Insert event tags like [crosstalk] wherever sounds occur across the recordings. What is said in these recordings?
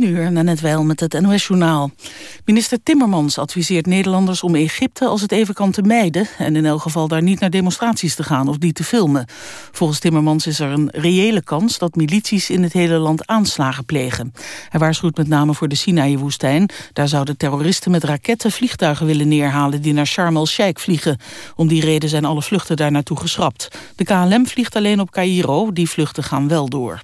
10 uur, net wel met het NOS-journaal. Minister Timmermans adviseert Nederlanders om Egypte als het even kan te mijden... en in elk geval daar niet naar demonstraties te gaan of die te filmen. Volgens Timmermans is er een reële kans dat milities in het hele land aanslagen plegen. Hij waarschuwt met name voor de Sinaï-woestijn. Daar zouden terroristen met raketten vliegtuigen willen neerhalen... die naar Sharm el-Sheikh vliegen. Om die reden zijn alle vluchten daar naartoe geschrapt. De KLM vliegt alleen op Cairo, die vluchten gaan wel door.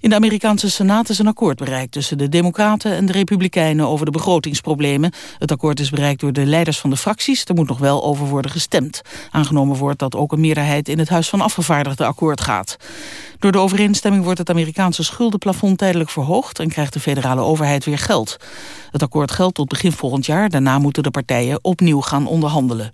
In de Amerikaanse Senaat is een akkoord bereikt tussen de Democraten en de Republikeinen over de begrotingsproblemen. Het akkoord is bereikt door de leiders van de fracties. Er moet nog wel over worden gestemd. Aangenomen wordt dat ook een meerderheid in het Huis van Afgevaardigden akkoord gaat. Door de overeenstemming wordt het Amerikaanse schuldenplafond tijdelijk verhoogd en krijgt de federale overheid weer geld. Het akkoord geldt tot begin volgend jaar. Daarna moeten de partijen opnieuw gaan onderhandelen.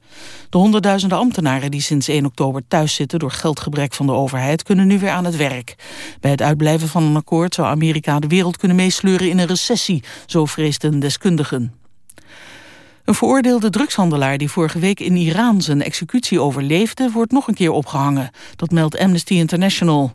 De honderdduizenden ambtenaren die sinds 1 oktober thuis zitten door geldgebrek van de overheid kunnen nu weer aan het werk. Bij het uitblijven van een akkoord zou Amerika de wereld kunnen meesleuren in een recessie, zo vreesden deskundigen. Een veroordeelde drugshandelaar die vorige week in Iran zijn executie overleefde... wordt nog een keer opgehangen. Dat meldt Amnesty International.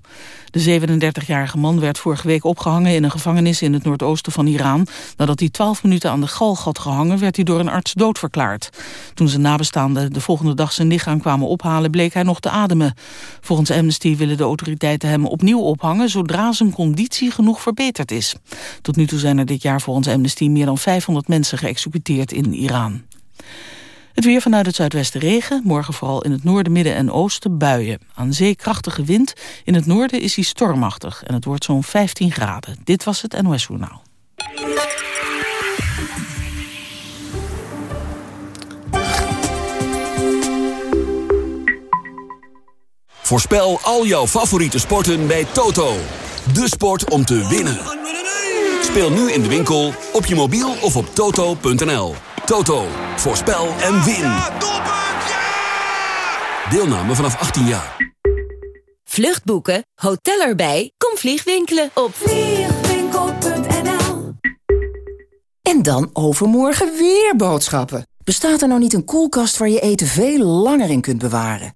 De 37-jarige man werd vorige week opgehangen in een gevangenis in het noordoosten van Iran. Nadat hij 12 minuten aan de galg had gehangen, werd hij door een arts doodverklaard. Toen zijn nabestaanden de volgende dag zijn lichaam kwamen ophalen, bleek hij nog te ademen. Volgens Amnesty willen de autoriteiten hem opnieuw ophangen zodra zijn conditie genoeg verbeterd is. Tot nu toe zijn er dit jaar volgens Amnesty meer dan 500 mensen geëxecuteerd in Iran. Het weer vanuit het zuidwesten regen. Morgen vooral in het noorden, midden en oosten buien. Aan zee krachtige wind. In het noorden is hij stormachtig. En het wordt zo'n 15 graden. Dit was het NOS Journaal. Voorspel al jouw favoriete sporten bij Toto. De sport om te winnen. Speel nu in de winkel, op je mobiel of op toto.nl. Toto, voorspel en win. Deelname vanaf 18 jaar. Vluchtboeken, hotel erbij, kom vliegwinkelen op vliegwinkel.nl En dan overmorgen weer boodschappen. Bestaat er nou niet een koelkast waar je eten veel langer in kunt bewaren?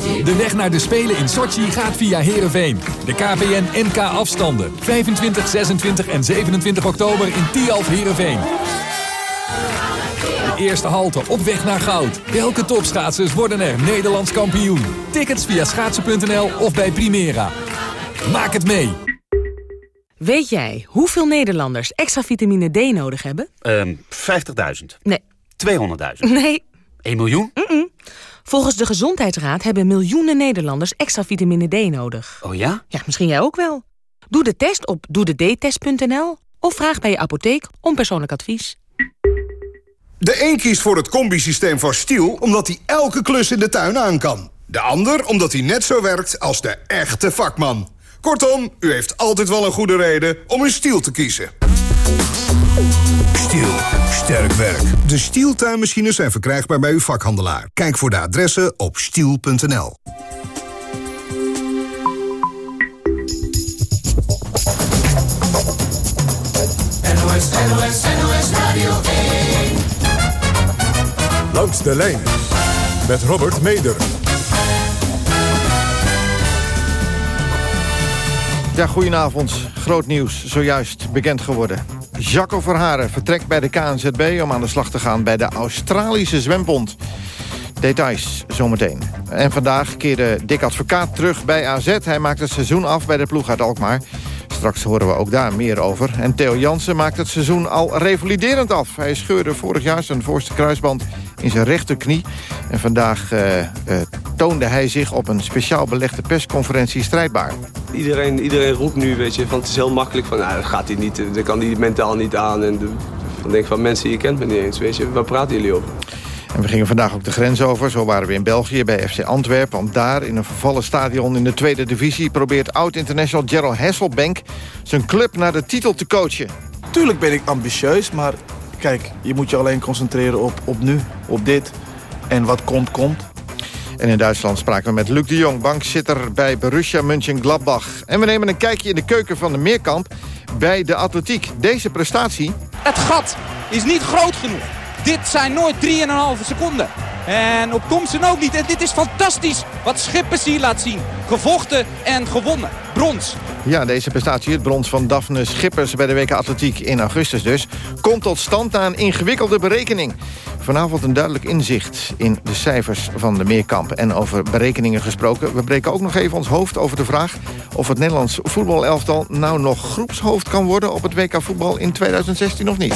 De weg naar de Spelen in Sochi gaat via Heerenveen. De KPN NK afstanden. 25, 26 en 27 oktober in Tialf Heerenveen. De eerste halte op weg naar goud. Welke topschaatsers worden er Nederlands kampioen? Tickets via schaatsen.nl of bij Primera. Maak het mee. Weet jij hoeveel Nederlanders extra vitamine D nodig hebben? Um, 50.000. Nee. 200.000. Nee. 1 miljoen? Mm -mm. Volgens de Gezondheidsraad hebben miljoenen Nederlanders extra vitamine D nodig. Oh ja? Ja, misschien jij ook wel. Doe de test op doedetest.nl of vraag bij je apotheek om persoonlijk advies. De een kiest voor het combisysteem van Stiel omdat hij elke klus in de tuin aan kan. De ander omdat hij net zo werkt als de echte vakman. Kortom, u heeft altijd wel een goede reden om een Stiel te kiezen. Stiel. Sterk werk. De Stiel tuinmachines zijn verkrijgbaar bij uw vakhandelaar. Kijk voor de adressen op stiel.nl. NOS, NOS, NOS Radio 1. Langs de lijn met Robert Meder. Ja, goedenavond. Groot nieuws, zojuist bekend geworden. Jacco Verharen vertrekt bij de KNZB om aan de slag te gaan bij de Australische Zwembond. Details zometeen. En vandaag keerde Dick Advocaat terug bij AZ. Hij maakt het seizoen af bij de ploeg uit Alkmaar. Straks horen we ook daar meer over. En Theo Jansen maakt het seizoen al revaliderend af. Hij scheurde vorig jaar zijn voorste kruisband in zijn rechterknie. En vandaag uh, uh, toonde hij zich op een speciaal belegde persconferentie strijdbaar. Iedereen, iedereen roept nu, weet je, van het is heel makkelijk van, nou, dat gaat hij niet, dat kan hij mentaal niet aan. En de, dan denk ik van, mensen, je kent me niet eens, weet je, waar praten jullie over? En we gingen vandaag ook de grens over. Zo waren we in België bij FC Antwerpen. Want daar, in een vervallen stadion in de tweede divisie... probeert oud-international Gerald Hasselbank zijn club naar de titel te coachen. Tuurlijk ben ik ambitieus, maar kijk, je moet je alleen concentreren op, op nu, op dit. En wat komt, komt. En in Duitsland spraken we met Luc de Jong, bankzitter bij Borussia Mönchengladbach. En we nemen een kijkje in de keuken van de Meerkamp bij de atletiek. Deze prestatie... Het gat is niet groot genoeg. Dit zijn nooit 3,5 seconden. En op Thompson ook niet. En dit is fantastisch wat Schippers hier laat zien. Gevochten en gewonnen. Brons. Ja, deze prestatie, het brons van Daphne Schippers... bij de WK Atletiek in augustus dus... komt tot stand na een ingewikkelde berekening. Vanavond een duidelijk inzicht in de cijfers van de Meerkamp. En over berekeningen gesproken. We breken ook nog even ons hoofd over de vraag... of het Nederlands voetbalelftal nou nog groepshoofd kan worden... op het WK voetbal in 2016 of niet.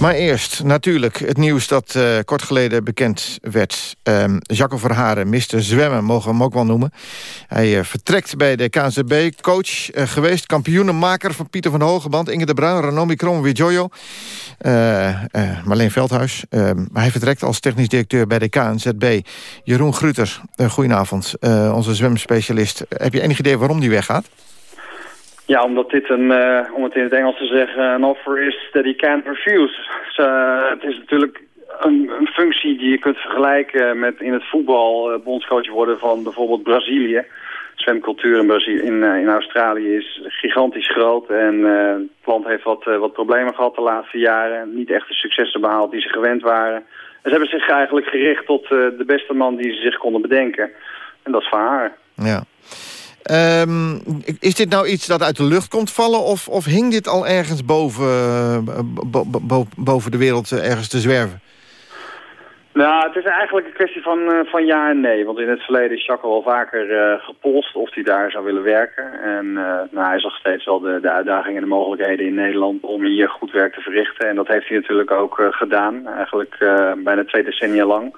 Maar eerst natuurlijk het nieuws dat uh, kort geleden bekend werd. Um, Verharen, Mr. Zwemmen, mogen we hem ook wel noemen. Hij uh, vertrekt bij de KNZB, coach uh, geweest... kampioenenmaker van Pieter van Hogeband... Inge de Bruin, Ranomi Krom, Jojo, Marleen Veldhuis. Ehm, hij vertrekt als technisch directeur bij de KNZB. Jeroen Gruter, goedenavond, onze zwemspecialist. Heb je enig idee waarom die weggaat? Ja, omdat dit een, uh, om het in het Engels te zeggen, een offer is that he can't refuse. Dus, uh, het is natuurlijk een, een, functie die je kunt vergelijken met in het voetbal uh, bondscoach worden van bijvoorbeeld Brazilië. Zwemcultuur in, in, in Australië is gigantisch groot en het land heeft wat, wat problemen gehad de laatste jaren. Niet echt de successen behaald die ze gewend waren. En ze hebben zich eigenlijk gericht tot de beste man die ze zich konden bedenken. En dat is van haar. Ja. Um, is dit nou iets dat uit de lucht komt vallen... of, of hing dit al ergens boven, bo, bo, boven de wereld ergens te zwerven? Nou, het is eigenlijk een kwestie van, uh, van ja en nee. Want in het verleden is Jacques al vaker uh, gepolst of hij daar zou willen werken. En nou, hij zag steeds wel de, de uitdagingen en de mogelijkheden in Nederland om hier goed werk te verrichten. En dat heeft hij natuurlijk ook gedaan, eigenlijk bijna twee decennia lang.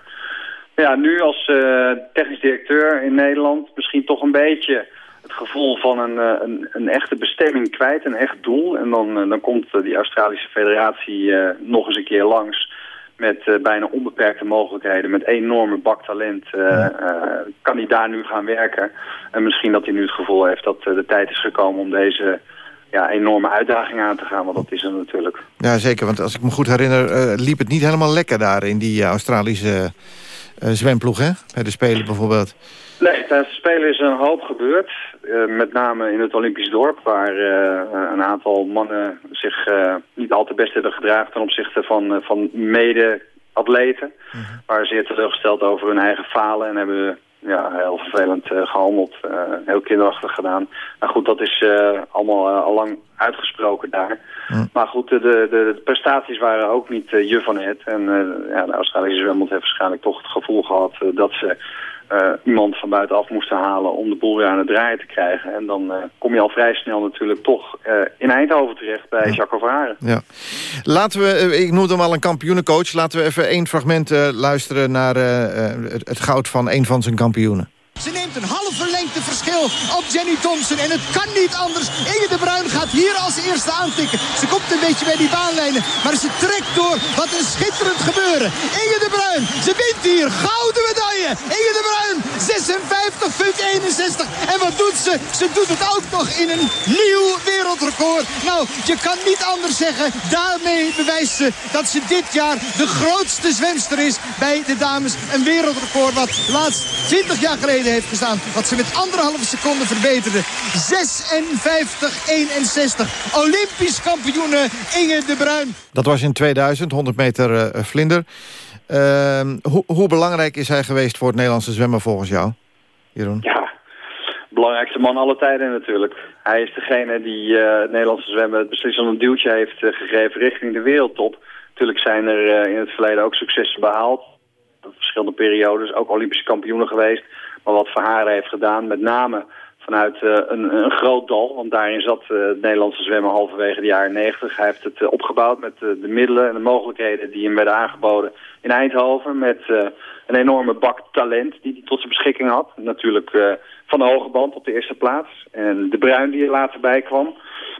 Ja, nu als uh, technisch directeur in Nederland misschien toch een beetje het gevoel van een, uh, een, een, echte bestemming kwijt, een echt doel. En dan, uh, dan komt die Australische federatie nog eens een keer langs met bijna onbeperkte mogelijkheden, met enorme bak talent, kan hij daar nu gaan werken. En misschien dat hij nu het gevoel heeft dat de tijd is gekomen om deze ja, enorme uitdaging aan te gaan, want dat is er natuurlijk. Ja, zeker, want als ik me goed herinner, liep het niet helemaal lekker daar in die Australische zwemploeg, hè? Bij de Spelen bijvoorbeeld. Nee, tijdens de Spelen is er een hoop gebeurd. Uh, met name in het Olympisch dorp, waar uh, een aantal mannen zich niet al te best hebben gedragen ten opzichte van, van mede-atleten. Mm -hmm. Waren zeer teleurgesteld over hun eigen falen en hebben ja, heel vervelend gehandeld. Heel kinderachtig gedaan. Nou goed, dat is allemaal al lang uitgesproken daar. Mm. Maar goed, de, de, de, prestaties waren ook niet je van het. En ja, de Australische zwembond heeft waarschijnlijk toch het gevoel gehad dat ze iemand van buitenaf moesten halen om de boel weer aan het draaien te krijgen. En dan kom je al vrij snel natuurlijk toch in Eindhoven terecht bij ja. Jacques Verharen. Ja. Laten we, ik noemde hem al een kampioenencoach, laten we even één fragment luisteren naar het goud van een van zijn kampioenen. Ze neemt een halve lengte verschil op Jenny Thompson. En het kan niet anders. Inge de Bruin gaat hier als eerste aantikken. Ze komt een beetje bij die baanlijnen. Maar ze trekt door. Wat een schitterend gebeuren. Inge de Bruin. Ze wint hier. Gouden medaille. Inge de Bruin. 56,61. En wat doet ze? Ze doet het ook nog in een nieuw wereldrecord. Nou, je kan niet anders zeggen. Daarmee bewijst ze dat ze dit jaar de grootste zwemster is bij de dames. Een wereldrecord wat laatst 20 jaar geleden heeft gestaan. Wat ze met anderhalve seconde verbeterde. 56-61. Olympisch kampioene Inge de Bruin. Dat was in 2000, 100 meter uh, vlinder. Uh, hoe, hoe belangrijk is hij geweest voor het Nederlandse zwemmen volgens jou, Jeroen? Ja, belangrijkste man alle tijden natuurlijk. Hij is degene die uh, het Nederlandse zwemmen het beslissend een duwtje heeft uh, gegeven richting de wereldtop. Natuurlijk zijn er uh, in het verleden ook successen behaald. Verschillende periodes, ook Olympische kampioenen geweest. Maar wat Verharen heeft gedaan, met name vanuit uh, een, een, groot dal. Want daarin zat uh, het Nederlandse zwemmen halverwege de jaren 90. Hij heeft het uh, opgebouwd met de middelen en de mogelijkheden die hem werden aangeboden in Eindhoven. Met een enorme bak talent die hij tot zijn beschikking had. Natuurlijk van de hoge band op de eerste plaats. En de Bruin die er later bij kwam.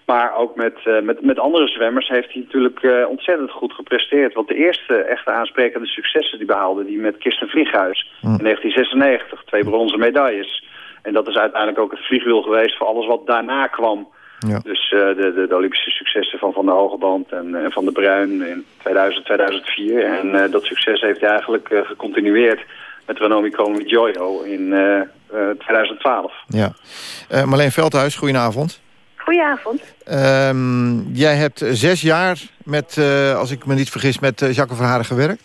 Maar ook met, uh, met, met andere zwemmers heeft hij natuurlijk uh, ontzettend goed gepresteerd. Want de eerste echte aansprekende successen die behaalde die met Kirsten Vlieghuis mm. in 1996. Twee bronzen medailles. En dat is uiteindelijk ook het vliegwiel geweest voor alles wat daarna kwam. Ja. Dus de, de, de, Olympische successen van Van der Hogeband en, en Van der Bruin in 2000, 2004. En dat succes heeft hij eigenlijk gecontinueerd met Ranomi Jojo in 2012. Ja. Marleen Veldhuis, goedenavond. Goedenavond. Um, jij hebt zes jaar met, uh, als ik me niet vergis, met uh, Jacques Verharen gewerkt.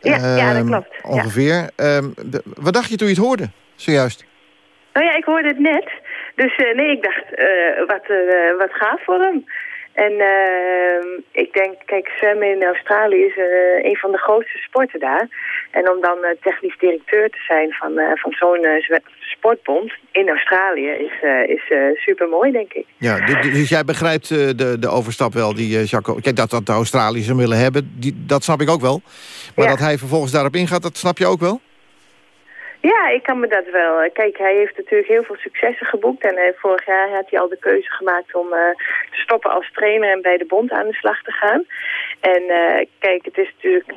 Ja, ja, dat ehm, klopt. Ongeveer. Ja. Um, de, wat dacht je toen je het hoorde, zojuist? Nou ja, ik hoorde het net. Dus nee, ik dacht, wat, wat gaaf voor hem. En uh, ik denk, kijk, zwemmen in Australië is uh, een van de grootste sporten daar. En om dan uh, technisch directeur te zijn van, van zo'n sportbond in Australië is, is super mooi, denk ik. Ja, dus jij begrijpt de, de overstap wel die Jacques... Kijk, dat, dat de Australiërs hem willen hebben, die, dat snap ik ook wel. Maar ja. dat hij vervolgens daarop ingaat, dat snap je ook wel? Ja, ik kan me dat wel. Kijk, hij heeft natuurlijk heel veel successen geboekt. En uh, vorig jaar had hij al de keuze gemaakt om uh, te stoppen als trainer en bij de bond aan de slag te gaan. En uh, kijk, het is natuurlijk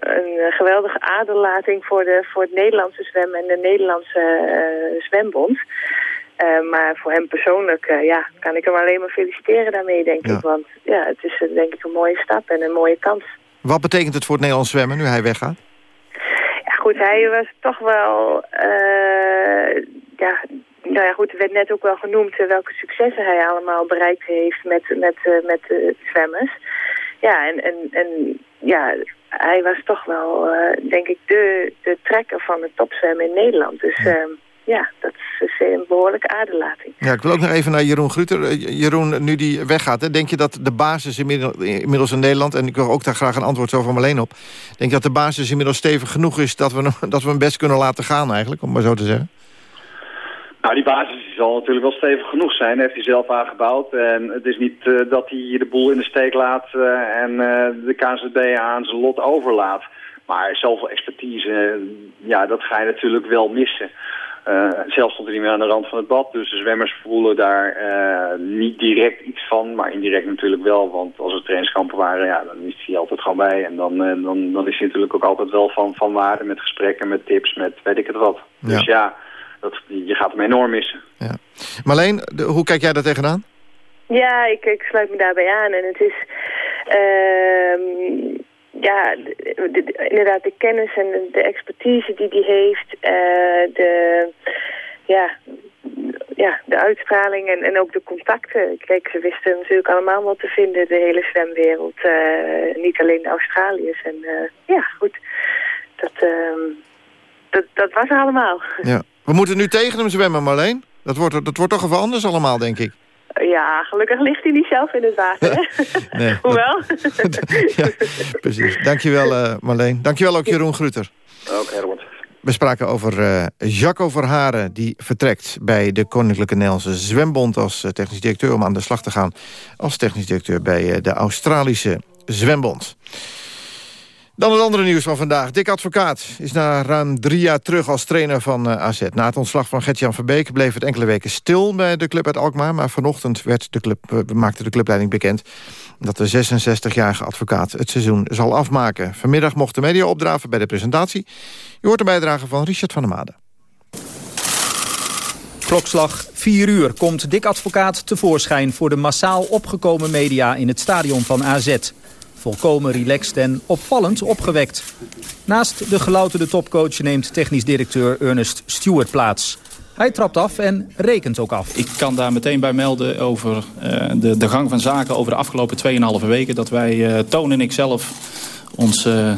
een geweldige aderlating voor, de, voor het Nederlandse zwemmen en de Nederlandse zwembond. maar voor hem persoonlijk ja, kan ik hem alleen maar feliciteren daarmee, denk ja. ik. Want ja, het is denk ik een mooie stap en een mooie kans. Wat betekent het voor het Nederlands zwemmen nu hij weggaat? Goed, hij was toch wel... Uh, ja, nou ja, goed, er werd net ook wel genoemd welke successen hij allemaal bereikt heeft met, met, uh, met de zwemmers. Ja, en, en, en ja, hij was toch wel, denk ik, de, de trekker van het topzwemmen in Nederland. Dus... Ja ja, dat is een behoorlijke aderlating. Ja, ik wil ook nog even naar Jeroen Gruter. Jeroen, nu die weggaat, hè, denk je dat de basis inmiddels in Nederland... en ik wil ook daar graag een antwoord zo van alleen op... denk je dat de basis inmiddels stevig genoeg is... dat we, dat we hem best kunnen laten gaan eigenlijk, om maar zo te zeggen? Nou, die basis zal natuurlijk wel stevig genoeg zijn. heeft hij zelf aangebouwd. En het is niet uh, dat hij de boel in de steek laat... Uh, en uh, de KNZB aan zijn lot overlaat. Maar zoveel expertise, ja, dat ga je natuurlijk wel missen. Uh, zelf stond hij niet meer aan de rand van het bad, dus de zwemmers voelen daar uh, niet direct iets van, maar indirect natuurlijk wel. Want als er trainingskampen waren, ja, dan is hij altijd gewoon bij. En dan, uh, dan, dan is hij natuurlijk ook altijd wel van, van waarde met gesprekken, met tips, met weet ik het wat. Ja. Dus ja, dat, je gaat hem enorm missen. Ja. Marleen, de, hoe kijk jij daar tegenaan? Ja, ik, ik sluit me daarbij aan. En het is... Ja, de, de, inderdaad de kennis en de, expertise die hij heeft, uh, de, ja, ja, de uitstraling en, en ook de contacten. Kijk, ze wisten natuurlijk allemaal wat te vinden, de hele zwemwereld. Uh, niet alleen de Australiërs. En uh, ja, goed, dat, dat, dat was allemaal. Ja. We moeten nu tegen hem zwemmen, Marleen. Dat wordt, dat wordt toch even anders allemaal, denk ik. Ja, gelukkig ligt hij niet zelf in het water, [laughs] nee. [laughs] Hoewel. [laughs] ja, precies. Dankjewel, uh, Marleen. Dankjewel ook Jeroen Gruter. Ook, Herbert. We spraken over uh, Jacco Verharen, die vertrekt bij de Koninklijke Nederlandse Zwembond... als uh, technisch directeur om aan de slag te gaan als technisch directeur... bij de Australische Zwembond. Dan het andere nieuws van vandaag. Dick Advocaat is na ruim drie jaar terug als trainer van uh, AZ. Na het ontslag van Gertjan Verbeek bleef het enkele weken stil bij de club uit Alkmaar. Maar vanochtend werd de club, uh, maakte de clubleiding bekend... dat de 66-jarige advocaat het seizoen zal afmaken. Vanmiddag mocht de media opdraven bij de presentatie. Je hoort een bijdrage van Richard van der Made. Klokslag 4 uur komt Dick Advocaat tevoorschijn... voor de massaal opgekomen media in het stadion van AZ... Volkomen relaxed en opvallend opgewekt. Naast de gelouterde topcoach neemt technisch directeur Ernest Stewart plaats. Hij trapt af en rekent ook af. Ik kan daar meteen bij melden over uh, de, de gang van zaken over de afgelopen 2,5 weken. Dat wij, uh, Toon en ik zelf, ons uh,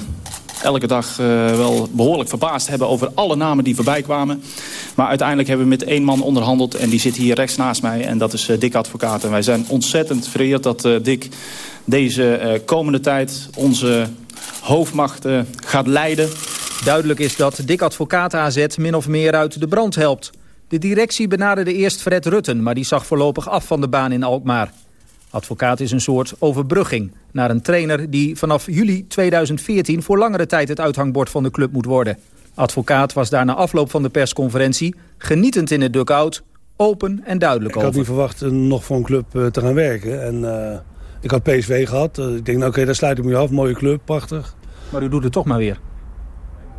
elke dag wel behoorlijk verbaasd hebben over alle namen die voorbij kwamen. Maar uiteindelijk hebben we met één man onderhandeld en die zit hier rechts naast mij. En dat is Dick Advocaat. En wij zijn ontzettend vereerd dat Dick deze komende tijd onze hoofdmacht gaat leiden. Duidelijk is dat Dick Advocaat AZ min of meer uit de brand helpt. De directie benaderde eerst Fred Rutten, maar die zag voorlopig af van de baan in Alkmaar. Advocaat is een soort overbrugging naar een trainer die vanaf juli 2014 voor langere tijd het uithangbord van de club moet worden. Advocaat was daar na afloop van de persconferentie genietend in het dugout, open en duidelijk over. Ik had niet verwacht uh, nog voor een club uh, te gaan werken en... Uh... Ik had PSV gehad. ik denk, nou, oké, okay, daar sluit ik me af. Mooie club, prachtig. Maar u doet het toch maar weer?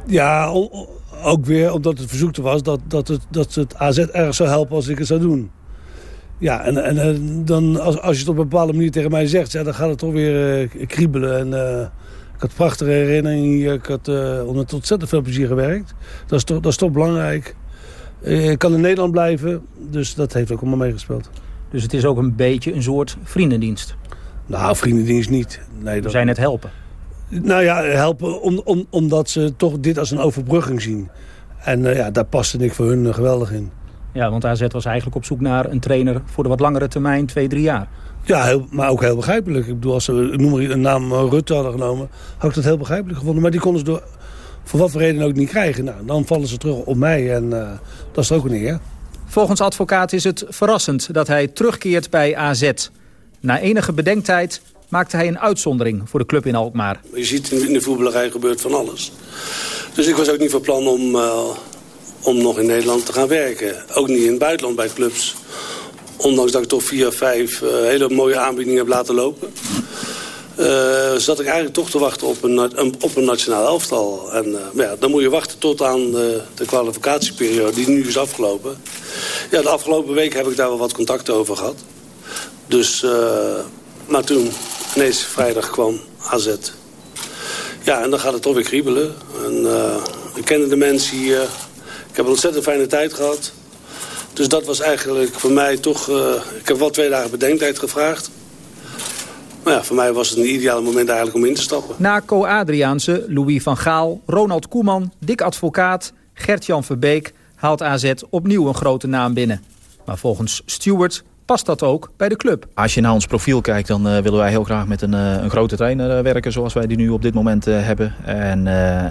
Ja, ook weer omdat het verzoek er was dat, dat, het, dat het AZ erg zou helpen als ik het zou doen. Ja, en, en dan, als, als je het op een bepaalde manier tegen mij zegt... Ja, dan gaat het toch weer eh, kriebelen. En, eh, ik had prachtige herinneringen hier. Ik had uh, met ontzettend veel plezier gewerkt. Dat is toch, dat is toch belangrijk. ik kan in Nederland blijven, dus dat heeft ook allemaal meegespeeld. Dus het is ook een beetje een soort vriendendienst? Nou, vriendendienst niet. Nee, dat... We zijn het helpen. Nou ja, helpen om, om, omdat ze toch dit als een overbrugging zien. En ja, daar paste ik voor hun geweldig in. Ja, want AZ was eigenlijk op zoek naar een trainer voor de wat langere termijn, twee, drie jaar. Ja, heel, maar ook heel begrijpelijk. Ik bedoel, als ze noem maar een naam eh, Rutte hadden genomen, had ik dat heel begrijpelijk gevonden. Maar die konden ze door, voor wat voor reden ook niet krijgen. Nou, dan vallen ze terug op mij en uh, dat is ook een eer. Volgens advocaat is het verrassend dat hij terugkeert bij AZ. Na enige bedenktijd maakte hij een uitzondering voor de club in Alkmaar. Je ziet in de voetballerij gebeurt van alles. Dus ik was ook niet van plan om... Uh om nog in Nederland te gaan werken. Ook niet in het buitenland bij clubs. Ondanks dat ik toch vier of vijf uh, hele mooie aanbiedingen heb laten lopen. Uh, zat ik eigenlijk toch te wachten op een, op een nationaal elftal. En uh, ja, dan moet je wachten tot aan de, de, kwalificatieperiode die nu is afgelopen. Ja, de afgelopen week heb ik daar wel wat contact over gehad. Dus, maar toen ineens vrijdag kwam AZ. Ja, en dan gaat het toch weer kriebelen. En, kende de mensen hier ik heb een ontzettend fijne tijd gehad. Dus dat was eigenlijk voor mij toch... Uh, ik heb wel twee dagen bedenktijd gevraagd. Maar ja, voor mij was het een ideale moment eigenlijk om in te stappen. Na Co Adriaanse, Louis van Gaal, Ronald Koeman, Dick Advocaat... Gert-Jan Verbeek haalt AZ opnieuw een grote naam binnen. Maar volgens Stewart past dat ook bij de club. Als je naar ons profiel kijkt, dan uh, willen wij heel graag met een, uh, een grote trainer uh, werken... zoals wij die nu op dit moment hebben. En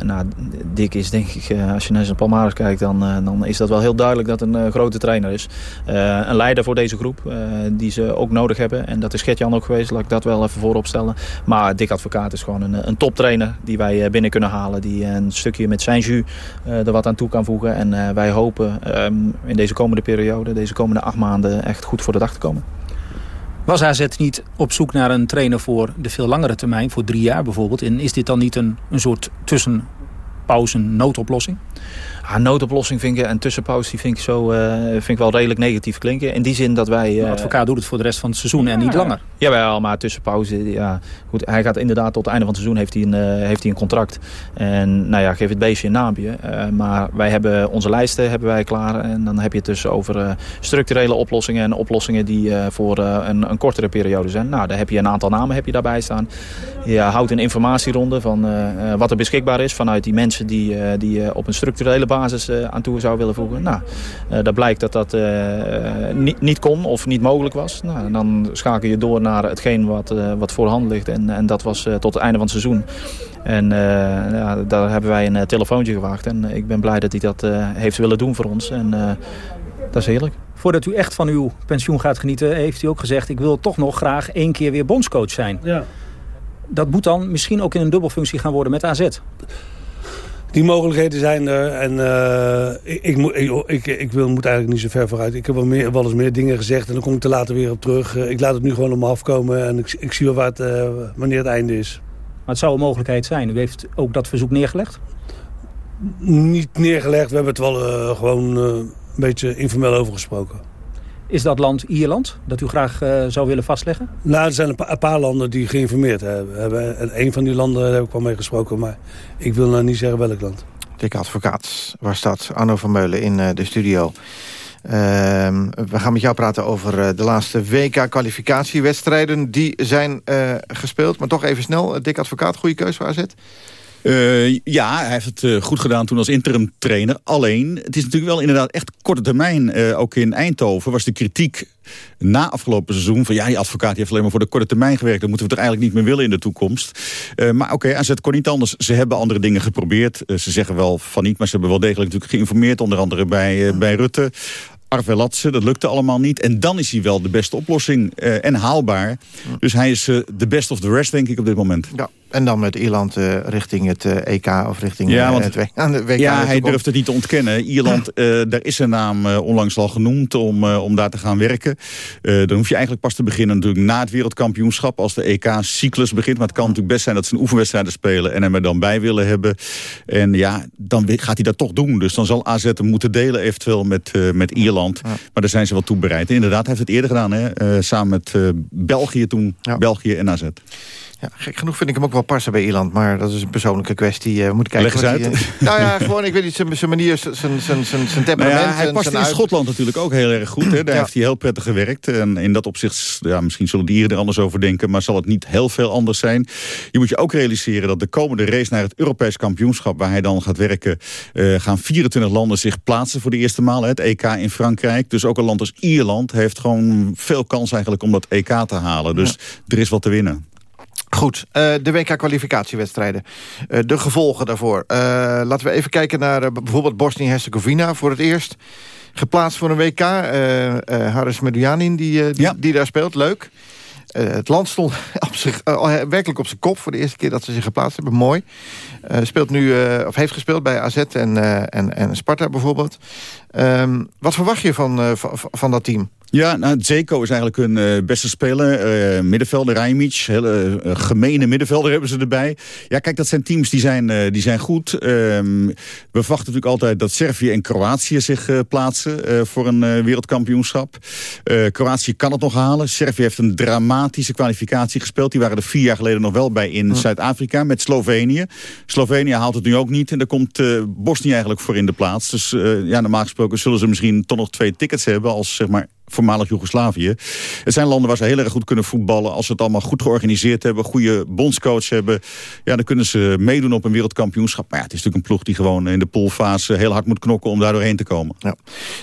nou, Dick is denk ik, als je naar zijn palmares kijkt... Dan, dan is dat wel heel duidelijk dat een grote trainer is. een leider voor deze groep, die ze ook nodig hebben. En dat is Gert-Jan ook geweest, laat ik dat wel even voorop stellen. Maar Dick Advocaat is gewoon een, een toptrainer die wij binnen kunnen halen... die een stukje met zijn jus er wat aan toe kan voegen. En wij hopen um, in deze komende periode, deze komende acht maanden... echt goed voor de komen. Was AZ niet op zoek naar een trainer voor de veel langere termijn, voor drie jaar bijvoorbeeld? En is dit dan niet een, een soort tussenpauze, noodoplossing? Ah, noodoplossing vind ik en tussenpauze die vind ik, zo, uh, vind ik wel redelijk negatief klinken. In die zin dat wij... Uh, de advocaat doet het voor de rest van het seizoen en niet langer. Jawel, maar tussenpauze, ja. Goed, hij gaat inderdaad tot het einde van het seizoen heeft hij een, uh, heeft hij een contract. En nou ja, geef het beestje een naampje. maar wij hebben onze lijsten hebben wij klaar. En dan heb je het dus over structurele oplossingen en oplossingen die voor een, een, kortere periode zijn. Nou, daar heb je een aantal namen heb je daarbij staan. Je houdt een informatieronde van wat er beschikbaar is vanuit die mensen die, die op een structurele basis uh, aan toe zou willen voegen. Nou, uh, dat blijkt dat dat uh, niet, niet kon of niet mogelijk was. Nou, dan schakel je door naar hetgeen wat, wat voorhand ligt. En, en dat was tot het einde van het seizoen. En ja, daar hebben wij een telefoontje gewaagd. En ik ben blij dat hij dat heeft willen doen voor ons. En dat is heerlijk. Voordat u echt van uw pensioen gaat genieten, heeft u ook gezegd... ik wil toch nog graag één keer weer bondscoach zijn. Ja. Dat moet dan misschien ook in een dubbelfunctie gaan worden met AZ. Die mogelijkheden zijn er. En uh, ik, ik, ik, ik, wil, moet eigenlijk niet zo ver vooruit. Ik heb wel, meer, wel eens meer dingen gezegd en dan kom ik er later weer op terug. Uh, ik laat het nu gewoon op me afkomen en ik, ik zie wel waar het, uh, wanneer het einde is. Maar het zou een mogelijkheid zijn. U heeft ook dat verzoek neergelegd? Niet neergelegd. We hebben het wel gewoon een beetje informeel over gesproken. Is dat land Ierland, dat u graag uh, zou willen vastleggen? Nou, er zijn een, pa een paar landen die geïnformeerd hebben. En een van die landen heb ik wel mee gesproken, maar ik wil nou niet zeggen welk land. Dikke advocaat was dat, Arno van Meulen in uh, de studio. Uh, we gaan met jou praten over uh, de laatste WK-kwalificatiewedstrijden. Die zijn uh, gespeeld, maar toch even snel. Dik advocaat, goede keuze voor AZ? Uh, ja, hij heeft het uh, goed gedaan toen als interim trainer. Alleen, het is natuurlijk wel inderdaad echt korte termijn. Uh, ook in Eindhoven was de kritiek na afgelopen seizoen... van ja, die advocaat die heeft alleen maar voor de korte termijn gewerkt. Dat moeten we toch eigenlijk niet meer willen in de toekomst. maar oké, okay, AZ kon niet anders. Ze hebben andere dingen geprobeerd. ze zeggen wel van niet, maar ze hebben wel degelijk natuurlijk geïnformeerd. Onder andere bij, bij Rutte. Arvelatse, dat lukte allemaal niet. En dan is hij wel de beste oplossing en haalbaar. Dus hij is de best of the rest, denk ik, op dit moment. Ja, En dan met Ierland uh, richting het uh, EK of richting ja, want, het WK. Ja, hij durft het niet te ontkennen. Ierland, [laughs] daar is zijn naam onlangs al genoemd om, om daar te gaan werken. dan hoef je eigenlijk pas te beginnen natuurlijk na het wereldkampioenschap... als de EK-cyclus begint. Maar het kan natuurlijk best zijn dat ze een oefenwedstrijden spelen... en hem er dan bij willen hebben. En ja, dan gaat hij dat toch doen. Dus dan zal AZ hem moeten delen eventueel met, met Ierland. Ja. Maar daar zijn ze wel toe bereid. En inderdaad, hij heeft het eerder gedaan. Hè? samen met België toen. België en AZ. Ja, gek genoeg vind ik hem ook wel passen bij Ierland. Maar dat is een persoonlijke kwestie. Moet kijken Leg eens uit. Die, uh, nou ja, gewoon, ik weet niet, zijn manier, zijn, zijn, zijn, zijn temperament. Nou ja, hij past in uit... Schotland natuurlijk ook heel erg goed. Hè. Daar ja. heeft hij heel prettig gewerkt. En in dat opzicht, ja, misschien zullen die Ieren er anders over denken... maar zal het niet heel veel anders zijn. Je moet je ook realiseren dat de komende race naar het Europees kampioenschap... waar hij dan gaat werken, uh, gaan 24 landen zich plaatsen voor de eerste maal. Hè, het EK in Frankrijk. Dus ook een land als Ierland heeft gewoon veel kans eigenlijk om dat EK te halen. Dus er is wat te winnen. Goed, uh, de WK-kwalificatiewedstrijden. Uh, de gevolgen daarvoor. Uh, laten we even kijken naar bijvoorbeeld Bosnië-Herzegovina voor het eerst. Geplaatst voor een WK. Haris Medjanin die, die, ja. die, daar speelt. Leuk. het land stond [laughs] op zich, werkelijk op zijn kop voor de eerste keer dat ze zich geplaatst hebben. Mooi. speelt nu, of heeft gespeeld bij AZ en, en, en Sparta bijvoorbeeld. Um, wat verwacht je van, van, van dat team? Ja, nou, Zeko is eigenlijk hun uh, beste speler. Uh, middenvelder, Rijmic. Hele uh, gemene middenvelder hebben ze erbij. Ja, kijk, dat zijn teams die zijn, die zijn goed. Ehm, we verwachten natuurlijk altijd dat Servië en Kroatië zich plaatsen... voor een wereldkampioenschap. Kroatië kan het nog halen. Servië heeft een dramatische kwalificatie gespeeld. Die waren er vier jaar geleden nog wel bij in. Zuid-Afrika met Slovenië. Slovenië haalt het nu ook niet. En daar komt Bosnië eigenlijk voor in de plaats. Dus ja, normaal gesproken zullen ze misschien toch nog twee tickets hebben... als zeg maar voormalig Joegoslavië. Het zijn landen waar ze heel erg goed kunnen voetballen. Als ze het allemaal goed georganiseerd hebben, goede bondscoach hebben... ja, dan kunnen ze meedoen op een wereldkampioenschap. Maar ja, het is natuurlijk een ploeg die gewoon in de poolfase heel hard moet knokken... om daar doorheen te komen. Ja.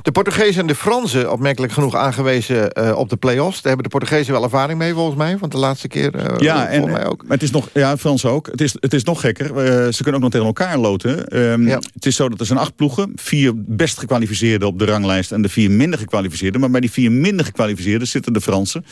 De Portugezen en de Fransen, opmerkelijk genoeg aangewezen uh, op de play-offs. Daar hebben de Portugezen wel ervaring mee, volgens mij. Want de laatste keer, uh, ja, en, mij ook. Maar het is nog, ja, Fransen ook. Het is, het is nog gekker. Uh, ze kunnen ook nog tegen elkaar loten. Um, ja. Het is zo dat er zijn acht ploegen. Vier best gekwalificeerden op de ranglijst... en de vier minder gekwalificeerden. Maar bij die vier minder gekwalificeerden zitten de Fransen.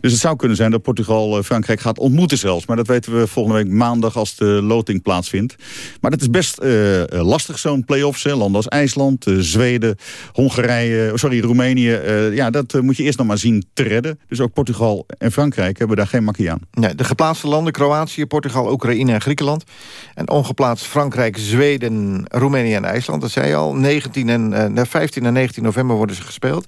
Dus het zou kunnen zijn dat Portugal uh, Frankrijk gaat ontmoeten zelfs. Maar dat weten we volgende week maandag als de loting plaatsvindt. Maar dat is best uh, lastig zo'n play-offs. Landen als IJsland, Zweden, Hongarije, sorry, Roemenië. ja, dat moet je eerst nog maar zien te redden. Dus ook Portugal en Frankrijk hebben daar geen makkie aan. Nee, de geplaatste landen, Kroatië, Portugal, Oekraïne en Griekenland. En ongeplaatst Frankrijk, Zweden, Roemenië en IJsland. Dat zei je al. 19 en, 15 en 19 november worden ze gespeeld.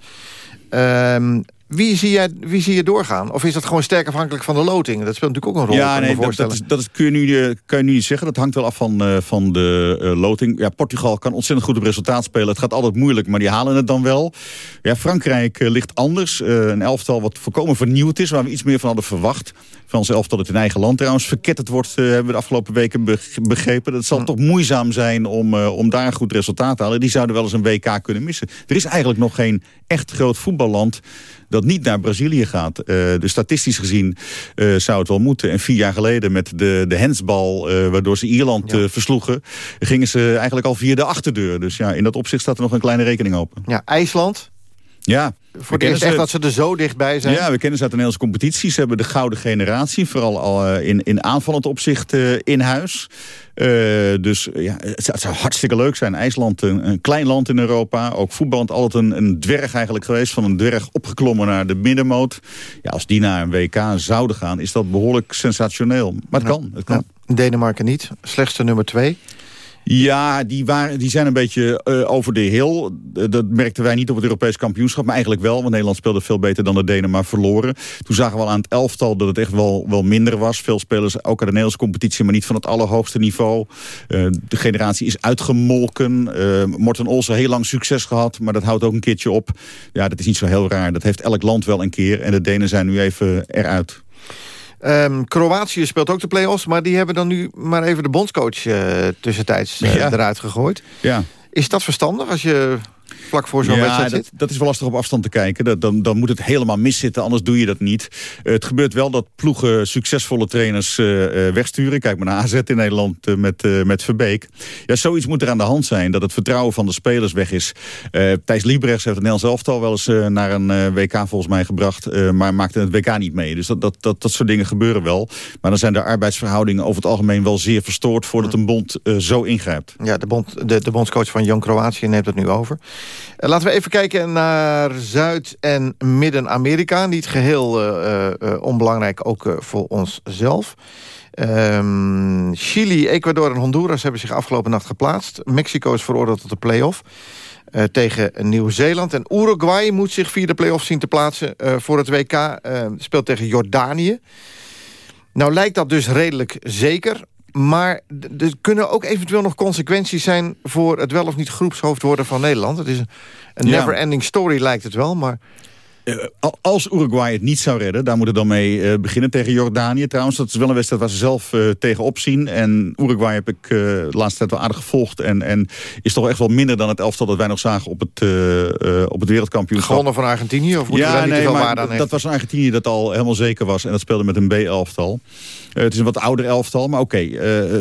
Um, wie zie, jij, wie zie je doorgaan? Of is dat gewoon sterk afhankelijk van de loting? Dat speelt natuurlijk ook een rol. Ja, nee, dat, dat, is, dat is, kun, je nu, eh, kan je nu niet zeggen. Dat hangt wel af van, uh, van de uh, loting. Ja, Portugal kan ontzettend goed op resultaat spelen. Het gaat altijd moeilijk, maar die halen het dan wel. Ja, Frankrijk uh, ligt anders. een elftal wat volkomen vernieuwd is, waar we iets meer van hadden verwacht. Frans elftal dat in eigen land trouwens verketterd wordt... hebben we de afgelopen weken begrepen. Dat zal toch moeizaam zijn om, om daar een goed resultaat te halen. Die zouden wel eens een WK kunnen missen. Er is eigenlijk nog geen echt groot voetballand dat niet naar Brazilië gaat. Uh, dus statistisch gezien uh, zou het wel moeten. En vier jaar geleden met de, de hensbal, uh, waardoor ze Ierland ja. versloegen... gingen ze eigenlijk al via de achterdeur. Dus ja, in dat opzicht staat er nog een kleine rekening open. Ja, IJsland? Ja, voor het eerst echt dat ze er zo dichtbij zijn. Ja, we kennen ze uit de Nederlandse competities. Ze hebben de gouden generatie, vooral al in, in aanvallend opzicht uh, in huis. Uh, dus ja, het, het, zou hartstikke leuk zijn. IJsland, een, een, klein land in Europa. Ook voetballend altijd een, een dwerg eigenlijk geweest. Van een dwerg opgeklommen naar de middenmoot. Ja, als die naar een WK zouden gaan, is dat behoorlijk sensationeel. Maar het kan. Het kan. Denemarken niet. Slechtste nummer twee. Ja, die, waren, die zijn een beetje uh, over de hill. Uh, dat merkten wij niet op het Europees kampioenschap, maar eigenlijk wel. Want Nederland speelde veel beter dan de Denen, maar verloren. Toen zagen we al aan het elftal dat het echt wel, wel minder was. Veel spelers, ook uit de Nederlandse competitie, maar niet van het allerhoogste niveau. Uh, de generatie is uitgemolken. Morten Olsen heel lang succes gehad, maar dat houdt ook een keertje op. Ja, dat is niet zo heel raar. Dat heeft elk land wel een keer. En de Denen zijn nu even eruit. Um, Kroatië speelt ook de play-offs, maar die hebben dan nu maar even de bondscoach uh, tussentijds uh, ja. eruit gegooid. Ja. Is dat verstandig als je vlak voor zo'n ja, wedstrijd dat, zit? dat is wel lastig op afstand te kijken. Dat, dan, dan moet het helemaal miszitten, anders doe je dat niet. Eh, het gebeurt wel dat ploegen succesvolle trainers eh, eh, wegsturen. Kijk maar naar AZ in Nederland met, met Verbeek. Ja, zoiets moet er aan de hand zijn, dat het vertrouwen van de spelers weg is. Thijs Liebrechts heeft het Nederlands elftal wel eens naar een WK volgens mij gebracht. maar maakte het WK niet mee. Dus dat, dat, dat, dat soort dingen gebeuren wel. Maar dan zijn de arbeidsverhoudingen over het algemeen wel zeer verstoord... voordat een bond zo ingrijpt. Ja, de, bond, de, de bondscoach van Jong Kroatië neemt het nu over. Eh, laten we even kijken naar Zuid- en Midden-Amerika. Niet geheel eh, eh, onbelangrijk, ook voor onszelf. Ehm, Chili, Ecuador en Honduras hebben zich afgelopen nacht geplaatst. Mexico is veroordeeld tot de play-off. tegen Nieuw-Zeeland. En Uruguay moet zich via de play-off zien te plaatsen voor het WK. speelt tegen Jordanië. Nou lijkt dat dus redelijk zeker. Maar er kunnen ook eventueel nog consequenties zijn... voor het wel of niet groepshoofd worden van Nederland. Het is een, een never-ending story lijkt het wel, maar... Eh, al- als Uruguay het niet zou redden, daar moet het dan mee eh, beginnen tegen Jordanië. Trouwens, dat is wel een wedstrijd waar ze zelf eh, tegenop zien. En Uruguay heb ik de laatste tijd wel aardig gevolgd. En, en is toch echt wel minder dan het elftal dat wij nog zagen op het, op het wereldkampioenschap. Gewonnen van Argentinië? Of moeten we ja, daar niet nee, maar aan dat was een Argentinië dat al helemaal zeker was. En dat speelde met een B-elftal. Het is een wat ouder elftal. Maar oké,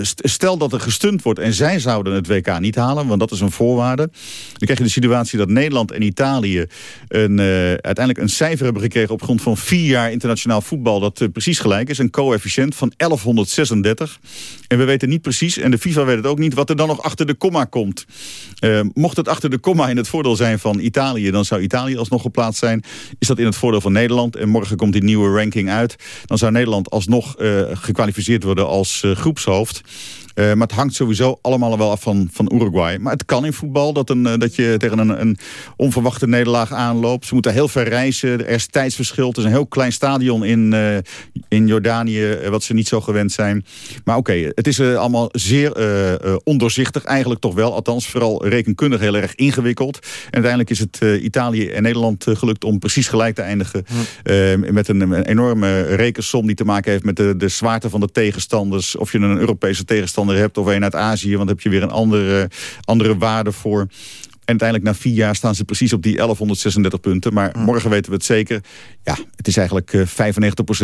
st- stel dat er gestund wordt en zij zouden het WK niet halen. Want dat is een voorwaarde. Dan krijg je de situatie dat Nederland en Italië een, eh, een cijfer hebben gekregen... op grond van vier jaar internationaal voetbal dat eh, precies gelijk is. Een coëfficiënt van 1136. En we weten niet precies, en de FIFA weet het ook niet... wat er dan nog achter de komma komt. Eh, mocht het achter de komma in het voordeel zijn van Italië... dan zou Italië alsnog geplaatst zijn. Is dat in het voordeel van Nederland? En morgen komt die nieuwe ranking uit. Dan zou Nederland alsnog eh, gekwalificeerd worden als groepshoofd. Maar het hangt sowieso allemaal wel af van, van Uruguay. Maar het kan in voetbal dat, een, dat je tegen een, een onverwachte nederlaag aanloopt. Ze moeten heel ver reizen. Er is tijdsverschil. Het is een heel klein stadion in, eh, in Jordanië... eh, wat ze niet zo gewend zijn. Maar oké, het is eh, allemaal zeer eh, ondoorzichtig. Eigenlijk toch wel. Althans, vooral rekenkundig heel erg ingewikkeld. En uiteindelijk is het Italië en Nederland gelukt om precies gelijk te eindigen. Met een, een enorme rekensom die te maken heeft met de, de zwaarte van de tegenstanders. Of je een Europese tegenstander hebt of een uit Azië. Want dan heb je weer een andere, andere waarde voor. En uiteindelijk na vier jaar staan ze precies op die 1136 punten. Maar morgen weten we het zeker. Ja, het is eigenlijk eh,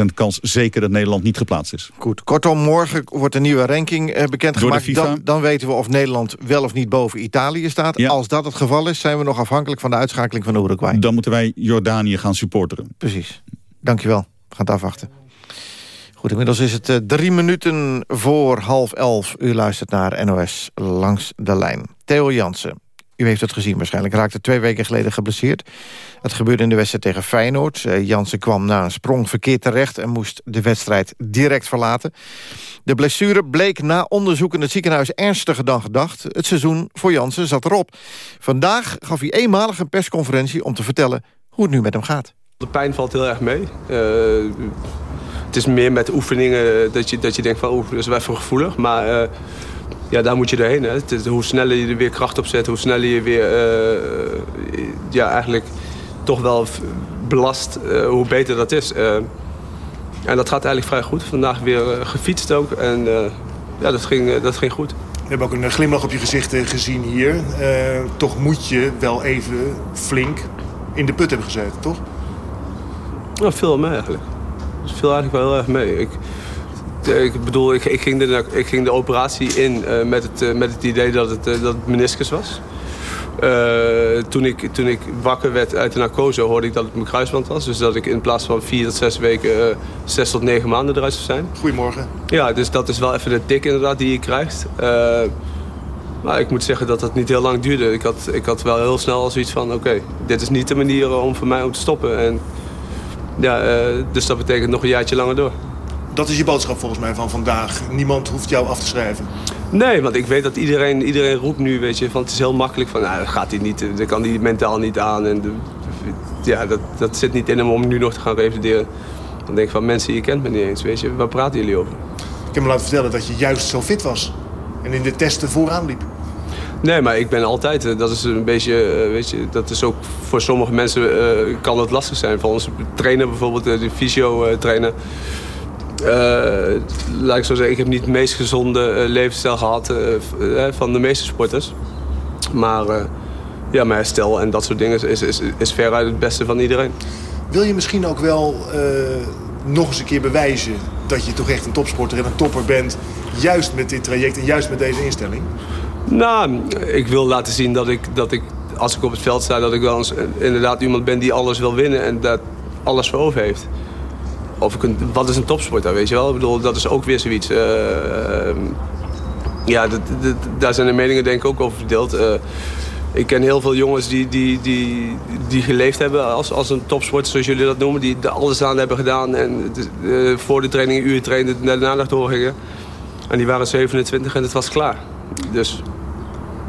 95% kans zeker dat Nederland niet geplaatst is. Goed, kortom, morgen wordt een nieuwe ranking eh, bekendgemaakt. Dan, dan weten we of Nederland wel of niet boven Italië staat. Als dat het geval is, zijn we nog afhankelijk van de uitschakeling van Uruguay. Dan moeten wij Jordanië gaan supporteren. Precies. Dankjewel. We gaan het afwachten. Goed, inmiddels is het eh, drie minuten voor half elf. U luistert naar NOS Langs de Lijn. Theo Jansen, u heeft het gezien waarschijnlijk. Raakte twee weken geleden geblesseerd. Het gebeurde in de wedstrijd tegen Feyenoord. Eh, Jansen kwam na een sprong verkeerd terecht... en moest de wedstrijd direct verlaten. De blessure bleek na onderzoek in het ziekenhuis ernstiger dan gedacht. Het seizoen voor Jansen zat erop. Vandaag gaf hij eenmalig een persconferentie om te vertellen hoe het nu met hem gaat. De pijn valt heel erg mee. Eh, het is meer met oefeningen dat je, dat je denkt van oeh, dat is wel even gevoelig. Maar eh, ja, daar moet je doorheen. Hè. Het is, hoe sneller je er weer kracht op zet, hoe sneller je weer eh, ja, eigenlijk toch wel belast, eh, hoe beter dat is. Eh, en dat gaat eigenlijk vrij goed. Vandaag weer gefietst ook. En ja, dat ging, dat ging goed. We hebben ook een glimlach op je gezicht gezien hier. Toch moet je wel even flink in de put hebben gezeten, toch? Nou, veel mee eigenlijk. Dus viel eigenlijk wel heel erg mee. Ik, ik bedoel, ik, ik, ging de, ik ging de operatie in eh, met, het, eh, met het idee dat het, eh, dat het meniscus was. Eh, toen, ik, toen ik wakker werd uit de narcose hoorde ik dat het mijn kruisband was. Dus dat ik in plaats van vier tot zes weken, eh, zes tot negen maanden eruit zou zijn. Goedemorgen. Ja, dus dat is wel even de tik inderdaad die je krijgt. Eh, maar ik moet zeggen dat dat niet heel lang duurde. Ik had, ik had wel heel snel al zoiets van, oké, dit is niet de manier om voor mij om te stoppen. En, ja, eh, dus dat betekent nog een jaartje langer door. Dat is je boodschap volgens mij van vandaag. Niemand hoeft jou af te schrijven. Nee, want ik weet dat iedereen, iedereen roept nu, weet je, van het is heel makkelijk van, nou, dat gaat hij niet, dat kan hij mentaal niet aan. En de- ja, dat, dat zit niet in hem om nu nog te gaan revalideren. Dan denk ik van, mensen, je kent me niet eens, weet je, waar praten jullie over? Ik heb me laten vertellen dat je juist zo fit was. En in de testen vooraan liep. Nee, maar ik ben altijd, eh, dat is een beetje, eh, weet je, dat is ook voor sommige mensen eh, kan dat lastig zijn. Voor onze trainer bijvoorbeeld, de fysio-trainer. Laat ik zo zeggen, ik heb niet de meest gezonde eh, levensstijl gehad eh, eh, van de meeste sporters. Maar eh, ja, mijn herstel en dat soort dingen is, is, is veruit het beste van iedereen. Wil je misschien ook wel nog eens een keer bewijzen... dat je toch echt een topsporter en een topper bent... juist met dit traject en juist met deze instelling? Nou, ik wil laten zien dat ik, dat ik als ik op het veld sta... dat ik wel eens inderdaad iemand ben die alles wil winnen... en dat alles voor over heeft. Of een, wat is een topsporter, weet je wel? Ik bedoel, dat is ook weer zoiets. Uh, ja, dat, dat, daar zijn de meningen denk ik ook over verdeeld. Uh, ik ken heel veel jongens die, die, die, die geleefd hebben als, als een topsporter, zoals jullie dat noemen. Die er alles aan hebben gedaan en uh, voor de training uur trainen, naar de aandacht doorgingen. En die waren 27 en het was klaar. Dus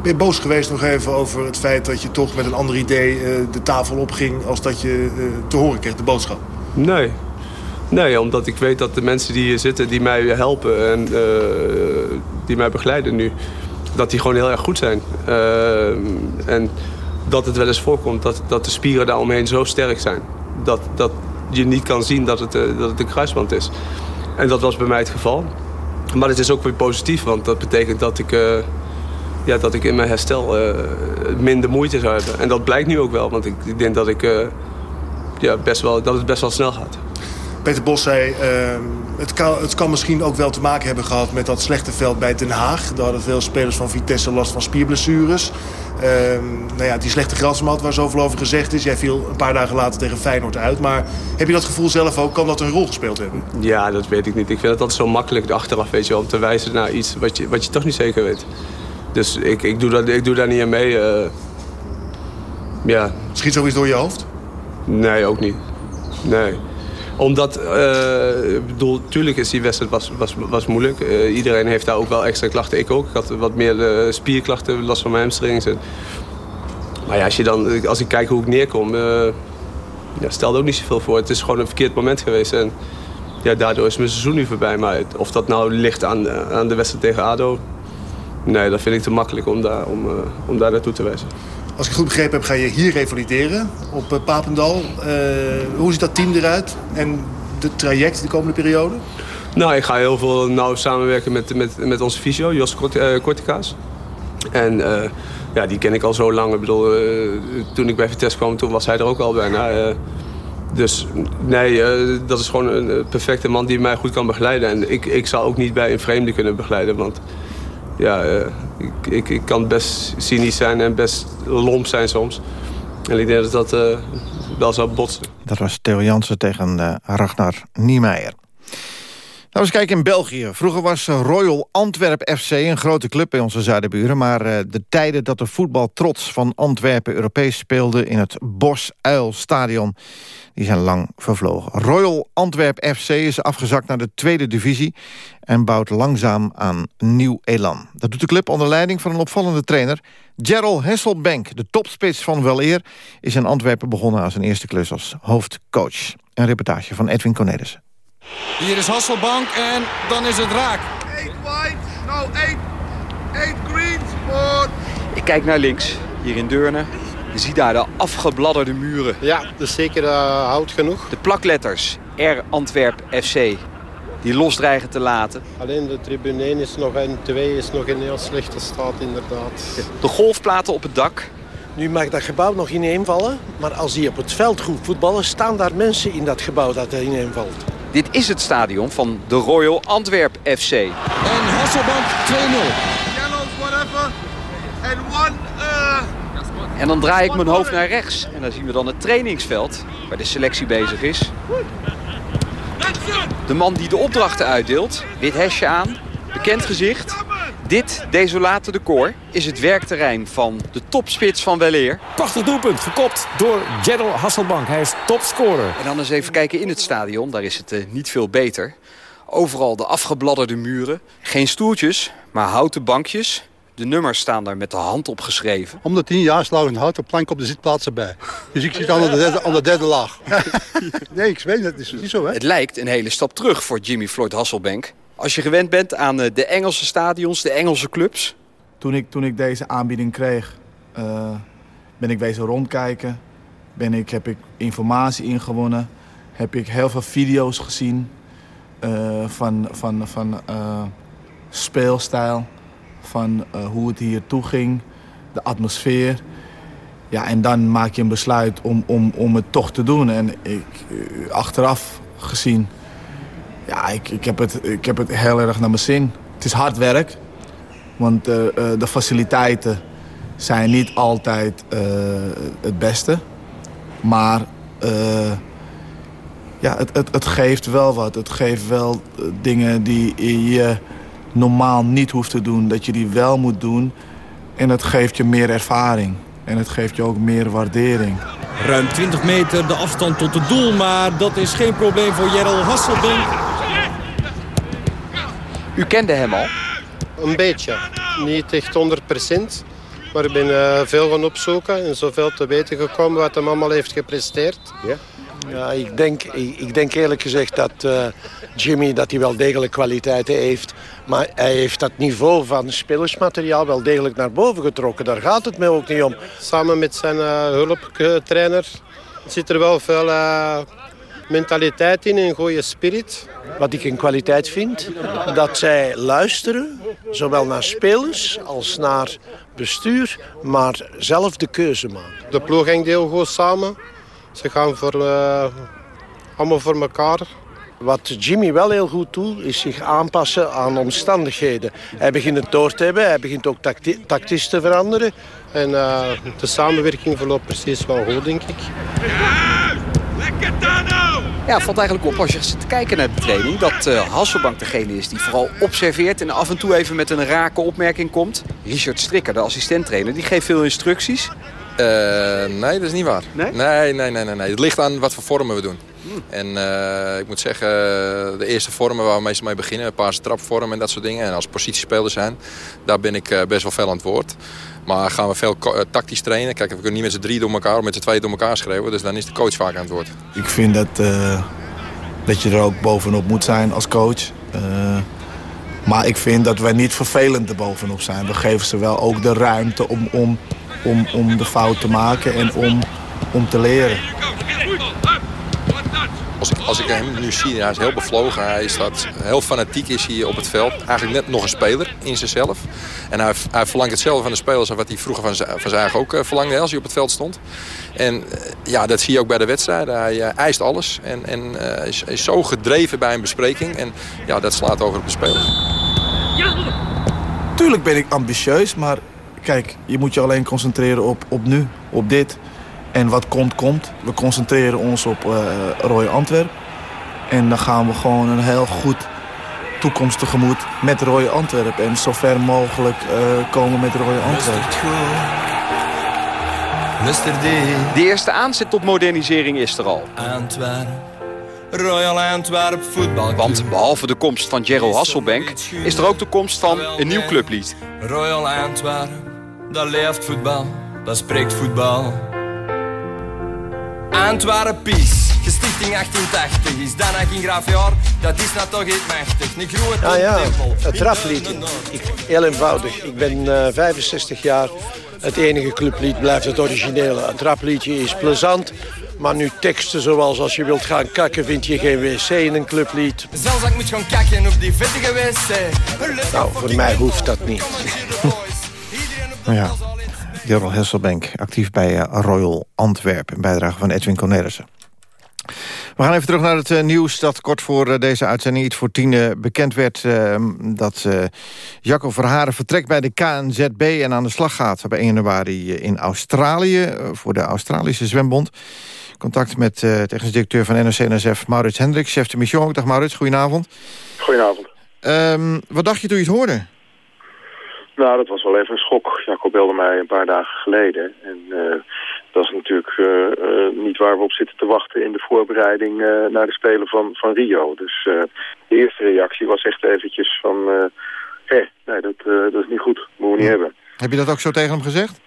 ben je boos geweest nog even over het feit dat je toch met een ander idee uh, de tafel opging als dat je te horen kreeg, de boodschap? Nee. Nee, omdat ik weet dat de mensen die hier zitten, die mij helpen en uh, die mij begeleiden nu, dat die gewoon heel erg goed zijn. en dat het wel eens voorkomt dat, dat de spieren daaromheen zo sterk zijn. Dat, dat je niet kan zien dat het, dat het een kruisband is. En dat was bij mij het geval. Maar het is ook weer positief, want dat betekent dat ik ja, dat ik in mijn herstel minder moeite zou hebben. En dat blijkt nu ook wel, want ik, ik denk dat, ik, ja, best wel, dat het best wel snel gaat. Peter Bos zei, uh, het, kan, het kan misschien ook wel te maken hebben gehad met dat slechte veld bij Den Haag. Daar hadden veel spelers van Vitesse last van spierblessures. nou ja, die slechte grasmat waar zoveel over gezegd is. Jij viel een paar dagen later tegen Feyenoord uit. Maar heb je dat gevoel zelf ook? Kan dat een rol gespeeld hebben? Ja, dat weet ik niet. Ik vind het altijd zo makkelijk achteraf weet je, om te wijzen naar iets wat je, wat je toch niet zeker weet. Dus ik, ik, doe, dat, ik doe daar niet aan mee. Uh, ja. Schiet zoiets door je hoofd? Nee, ook niet. Nee. Omdat, uh, ik bedoel, tuurlijk is die wedstrijd was, was, was moeilijk. Uh, iedereen heeft daar ook wel extra klachten. Ik ook. Ik had wat meer spierklachten, last van mijn hamstrings. En... Maar ja, als, je dan, als ik kijk hoe ik neerkom, ja, stelde ook niet zoveel voor. Het is gewoon een verkeerd moment geweest. En ja, daardoor is mijn seizoen nu voorbij. Maar of dat nou ligt aan, aan de wedstrijd tegen ADO, Nee, dat vind ik te makkelijk om daar, om, om daar naartoe te wijzen. Als ik goed begrepen heb, ga je hier revalideren op uh, Papendal. Uh, hoe ziet dat team eruit en de traject de komende periode? Nou, ik ga heel veel nauw samenwerken met, met, met onze fysio, Jos Kortikaas. En ja, die ken ik al zo lang. Ik bedoel, toen ik bij Vitesse kwam, toen was hij er ook al bijna. dus nee, dat is gewoon een perfecte man die mij goed kan begeleiden. En ik, ik zou ook niet bij een vreemde kunnen begeleiden, want ja, uh, ik, ik, ik, kan best cynisch zijn en best lomp zijn soms. En ik denk dat dat uh, wel zou botsen. Dat was Theo Jansen tegen uh, Ragnar Niemeyer. Nou, eens kijken in België. Vroeger was Royal Antwerp FC een grote club bij onze zuidenburen... maar de tijden dat de voetbal trots van Antwerpen Europees speelde... in het Bos Uil Stadion, die zijn lang vervlogen. Royal Antwerp FC is afgezakt naar de tweede divisie... en bouwt langzaam aan nieuw elan. Dat doet de club onder leiding van een opvallende trainer. Gerald Hesselbank, de topspits van Weleer... is in Antwerpen begonnen aan zijn eerste klus als hoofdcoach. Een reportage van Edwin Cornelissen. Hier is Hasselbank en dan is het raak. 8 white, no 8, 8 green, sport. Ik kijk naar links, hier in Deurne. Je ziet daar de afgebladderde muren. Ja, dus zeker uh, hout genoeg. De plakletters R Antwerp FC. Die los dreigen te laten. Alleen de tribune 1 is nog en 2 is nog in heel slechte staat inderdaad. De golfplaten op het dak. Nu mag dat gebouw nog ineenvallen. Maar als die op het veld goed voetballen... staan daar mensen in dat gebouw dat er ineenvalt. Dit is het stadion van de Royal Antwerp FC. En Hasselbank 2-0. Yellows, whatever. En one... Uh... En dan draai ik mijn hoofd naar rechts. En dan zien we dan het trainingsveld waar de selectie bezig is. De man die de opdrachten uitdeelt, wit hesje aan, bekend gezicht. Dit desolate decor is het werkterrein van de topspits van Weleer. Prachtig doelpunt, gekopt door Gerald Hasselbank. Hij is topscorer. En dan eens even kijken in het stadion, daar is het uh, niet veel beter. Overal de afgebladderde muren. Geen stoeltjes, maar houten bankjes. De nummers staan daar met de hand op geschreven. Om de tien jaar slaat een houten plank op de zitplaatsen bij. Dus ik zit aan de derde, [laughs] aan de derde laag. [laughs] nee, ik weet het. Het is niet zo, hè? Het lijkt een hele stap terug voor Jimmy Floyd Hasselbank. Als je gewend bent aan eh, de Engelse stadions, de Engelse clubs. Toen ik, toen ik deze aanbieding kreeg, uh, ben ik wezen rondkijken. Ben ik, heb ik informatie ingewonnen. Heb ik heel veel video's gezien uh, van, van, van speelstijl van hoe het hier toe ging, de atmosfeer. Ja, en dan maak je een besluit om, om, om het toch te doen. En ik, eh, achteraf gezien, ja, ik, ik, heb het, ik heb het heel erg naar mijn zin. Het is hard werk, want uh, uh, de faciliteiten zijn niet altijd uh, het beste. Maar ja, het, het, het geeft wel wat. Het geeft wel dingen die je normaal niet hoeft te doen, dat je die wel moet doen. En het geeft je meer ervaring. En het geeft je ook meer waardering. Ruim 20 meter de afstand tot het doel, maar dat is geen probleem voor Jerel Hasselbank. U kende hem al? Een beetje. Niet echt 100 procent. Maar ik ben uh, veel gaan opzoeken en zoveel te weten gekomen wat hij allemaal heeft gepresteerd. Ja? Ja, ik denk, ik, denk eerlijk gezegd dat uh, Jimmy dat hij wel degelijk kwaliteiten heeft. Maar hij heeft dat niveau van spelersmateriaal wel degelijk naar boven getrokken. Daar gaat het mij ook niet om. Samen met zijn uh, hulptrainer zit er wel veel uh, mentaliteit in, een goede spirit. Wat ik een kwaliteit vind, dat zij luisteren, zowel naar spelers als naar bestuur, maar zelf de keuze maken. De ploeg ging heel goed samen. Ze gaan voor, uh, allemaal voor elkaar. Wat Jimmy wel heel goed doet, is zich aanpassen aan omstandigheden. Hij begint het door te hebben, hij begint ook tacti tactisch te veranderen. En uh, de samenwerking verloopt precies wel goed, denk ik. Ja, het valt eigenlijk op als je zit te kijken naar de training... dat uh, Hasselbank degene is die vooral observeert... en af en toe even met een rake opmerking komt. Richard Strikker, de assistenttrainer, die geeft veel instructies. Uh, nee, dat is niet waar. Nee? Nee, nee, nee, nee, Het ligt aan wat voor vormen we doen. Hmm. En uh, ik moet zeggen, de eerste vormen waar we meestal mee beginnen... een paar trapvormen en dat soort dingen. En als positiespeler zijn, daar ben ik best wel veel aan het woord. Maar gaan we veel tactisch trainen. Kijk, we kunnen niet met z'n drie door elkaar of met z'n twee door elkaar schrijven. Dus dan is de coach vaak aan het woord. Ik vind dat, dat je er ook bovenop moet zijn als coach. maar ik vind dat wij niet vervelend er bovenop zijn. We geven ze wel ook de ruimte om... om om, om de fout te maken en om, om te leren. Als ik, als ik hem nu zie, hij is heel bevlogen. Hij staat heel fanatiek is hij op het veld. Eigenlijk net nog een speler in zichzelf. En hij, hij verlangt hetzelfde van de spelers... wat hij vroeger van, van zijn ook uh, verlangde als hij op het veld stond. En uh, ja, dat zie je ook bij de wedstrijden. Hij uh, eist alles. En, en is, is zo gedreven bij een bespreking. En ja, dat slaat over op de speler. Tuurlijk ben ik ambitieus, maar Kijk, je moet je alleen concentreren op, op nu, op dit. En wat komt, komt. We concentreren ons op uh, Roy Antwerp. En dan gaan we gewoon een heel goed toekomst tegemoet met Roy Antwerp. En zo ver mogelijk uh, komen met Roy Antwerp. De eerste aanzet tot modernisering is er al. Antwerp. Royal Antwerp voetbal. Want behalve de komst van Gerald Hasselbank... is er ook de komst van een nieuw clublied. Royal Antwerp, dat leeft voetbal, dat spreekt voetbal. Antwerp Peace, gestichting 1880, is dat nog geen graafjaar? Dat is nou toch iets machtig. Een grote ah ja, het trapliedje. Ik, heel eenvoudig, ik ben uh, 65 jaar. Het enige clublied blijft het originele. Het trapliedje is plezant, maar nu teksten zoals als je wilt gaan kakken vind je geen wc in een clublied. Zelfs ik moet gaan kakken op die vettige wc. Nou, voor mij hoeft dat niet. nou ja, Jorrel Hesselbank, actief bij uh, Royal Antwerp. Een bijdrage van Edwin Cornelissen. We gaan even terug naar het uh, nieuws dat kort voor uh, deze uitzending iets voor tien bekend werd. Ehm, dat Jacco Verharen vertrekt bij de KNZB en aan de slag gaat bij 1 januari in Australië voor de Australische Zwembond. Contact met uh, technisch directeur van NOC-NSF, Maurits Hendricks, chef de mission. Dag Maurits, goedenavond. Goedenavond. Um, wat dacht je toen je het hoorde? Nou, dat was wel even een schok. Jacob belde mij een paar dagen geleden. En uh, dat is natuurlijk uh, niet waar we op zitten te wachten in de voorbereiding naar de Spelen van, van Rio. Dus de eerste reactie was echt eventjes van... hé, nee, dat, dat is niet goed. Moeten we niet hebben. Heb je dat ook zo tegen hem gezegd?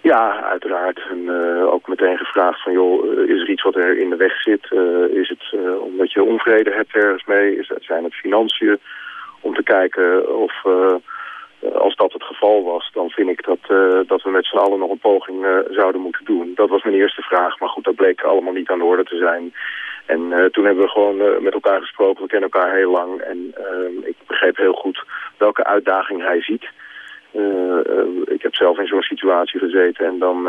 Ja, uiteraard. En uh, ook meteen gevraagd van, joh, is er iets wat er in de weg zit? Uh, is het uh, omdat je onvrede hebt ergens mee? Is, zijn het financiën? Om te kijken of, als dat het geval was, dan vind ik dat, dat we met z'n allen nog een poging zouden moeten doen. Dat was mijn eerste vraag, maar goed, dat bleek allemaal niet aan de orde te zijn. En toen hebben we gewoon met elkaar gesproken, we kennen elkaar heel lang. En ik begreep heel goed welke uitdaging hij ziet... Ik heb zelf in zo'n situatie gezeten en dan,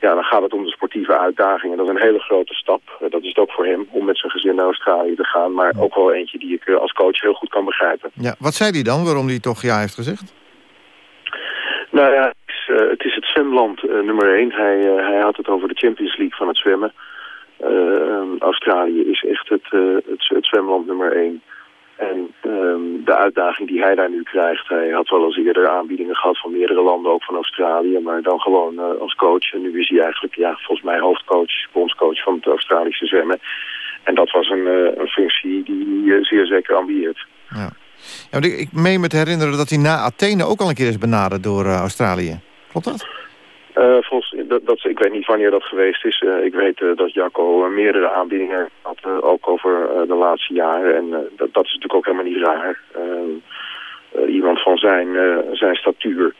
ja, dan gaat het om de sportieve uitdagingen. Dat is een hele grote stap. Eh, dat is het ook voor hem, om met zijn gezin naar Australië te gaan. Maar ook wel eentje die ik eh, als coach heel goed kan begrijpen. Ja, wat zei hij dan, waarom hij toch ja heeft gezegd? Nou ja, het is, uh, het, is het zwemland nummer één. Hij, hij had het over de Champions League van het zwemmen. Australië is echt het, het, het zwemland nummer één. En um, de uitdaging die hij daar nu krijgt, hij had wel eens eerder aanbiedingen gehad van meerdere landen, ook van Australië, maar dan gewoon uh, als coach. En nu is hij eigenlijk, ja, volgens mij hoofdcoach, bondscoach van het Australische zwemmen. En dat was een, een functie die hij uh, zeer zeker ambieert. Ja. ja ik meen me te herinneren dat hij na Athene ook al een keer is benaderd door Australië. Klopt dat? Uh, volgens, dat, dat, ik weet niet wanneer dat geweest is. Uh, ik weet uh, dat Jacco meerdere aanbiedingen had, ook over de laatste jaren. En dat, dat, is natuurlijk ook helemaal niet raar. iemand van zijn, zijn statuur,